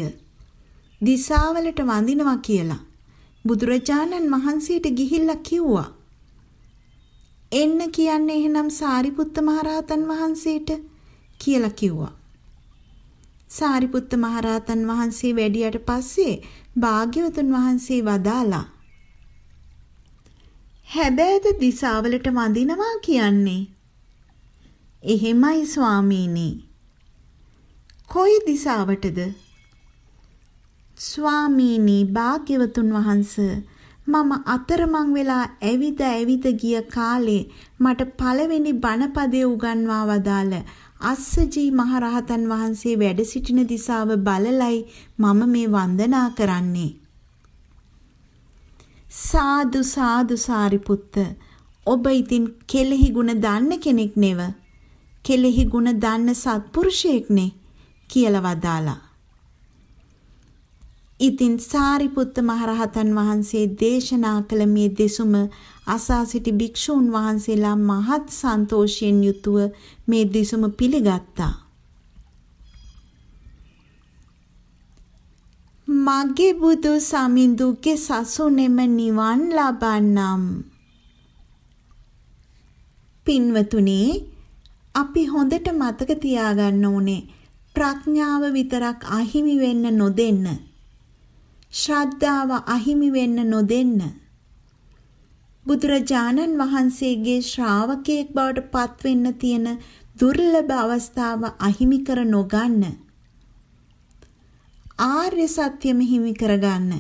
දිසාවලට වඳිනවා කියලා. බුදුරජාණන් වහන්සේට ගිහිල්ලා කිව්වා. එන්න කියන්නේ එහෙනම් සාරිපුත්ත මහරහතන් වහන්සේට කියලා කිව්වා. සාරිපුත්ත මහරහතන් වහන්සේ වැඩියට පස්සේ භාග්‍යවතුන් වහන්සේ වදාලා. හැබෑද දිසාවලට වඳිනවා කියන්නේ. එහෙමයි ස්වාමීනි. කොයි දිසාවටද? ස්වාමීනි භාග්‍යවතුන් වහන්ස මම අතරමං වෙලා ඇවිද ඇවිද ගිය කාලේ මට පළවෙනි බණපදයේ උගන්වා වදාළ අස්සජී මහරහතන් වහන්සේ වැඩ සිටින දිසාව බලලයි මම මේ වන්දනා කරන්නේ. සාදු සාදු සාරිපුත්ත ඔබ ඉතින් කෙලෙහි ගුණ දන්න කෙනෙක් නෙව? කෙලෙහි ගුණ දන්න සත්පුරුෂයෙක්නේ කියලා වදාලා. ඉතින් සාරිපුත්ත මහරහතන් වහන්සේ දේශනා කළ මේ දෙසුම අසා සිටි භික්ෂූන් වහන්සේලා මහත් සන්තෝෂයෙන් යුතුව මේ දෙසුම පිළිගත්තා. මගේ බුදු සමිඳුගේ සසුනේම නිවන් ලබන්නම්. පින්වතුනි අපි හොඳට මතක තියාගන්න ඕනේ ප්‍රඥාව විතරක් අහිමි වෙන්න නොදෙන්න. ශ්‍රද්ධාව අහිමි වෙන්න නොදෙන්න. බුදුරජාණන් වහන්සේගේ ශ්‍රාවකයෙක් බවට පත්වෙන්න තියෙන දුර්ලභ අවස්ථාව අහිමි කර නොගන්න. ආර්ය සත්‍යම හිමි කරගන්න.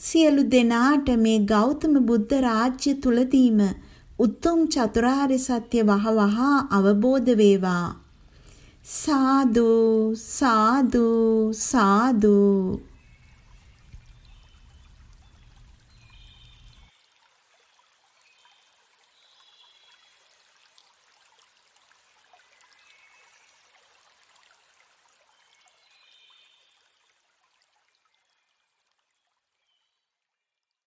සියලු දෙනාට මේ ගෞතම බුද්ධ රාජ්‍ය තුලදීම උතුම් චතුරාර්ය සත්‍ය වහවහ අවබෝධ වේවා. සාදු සාදු සාදු.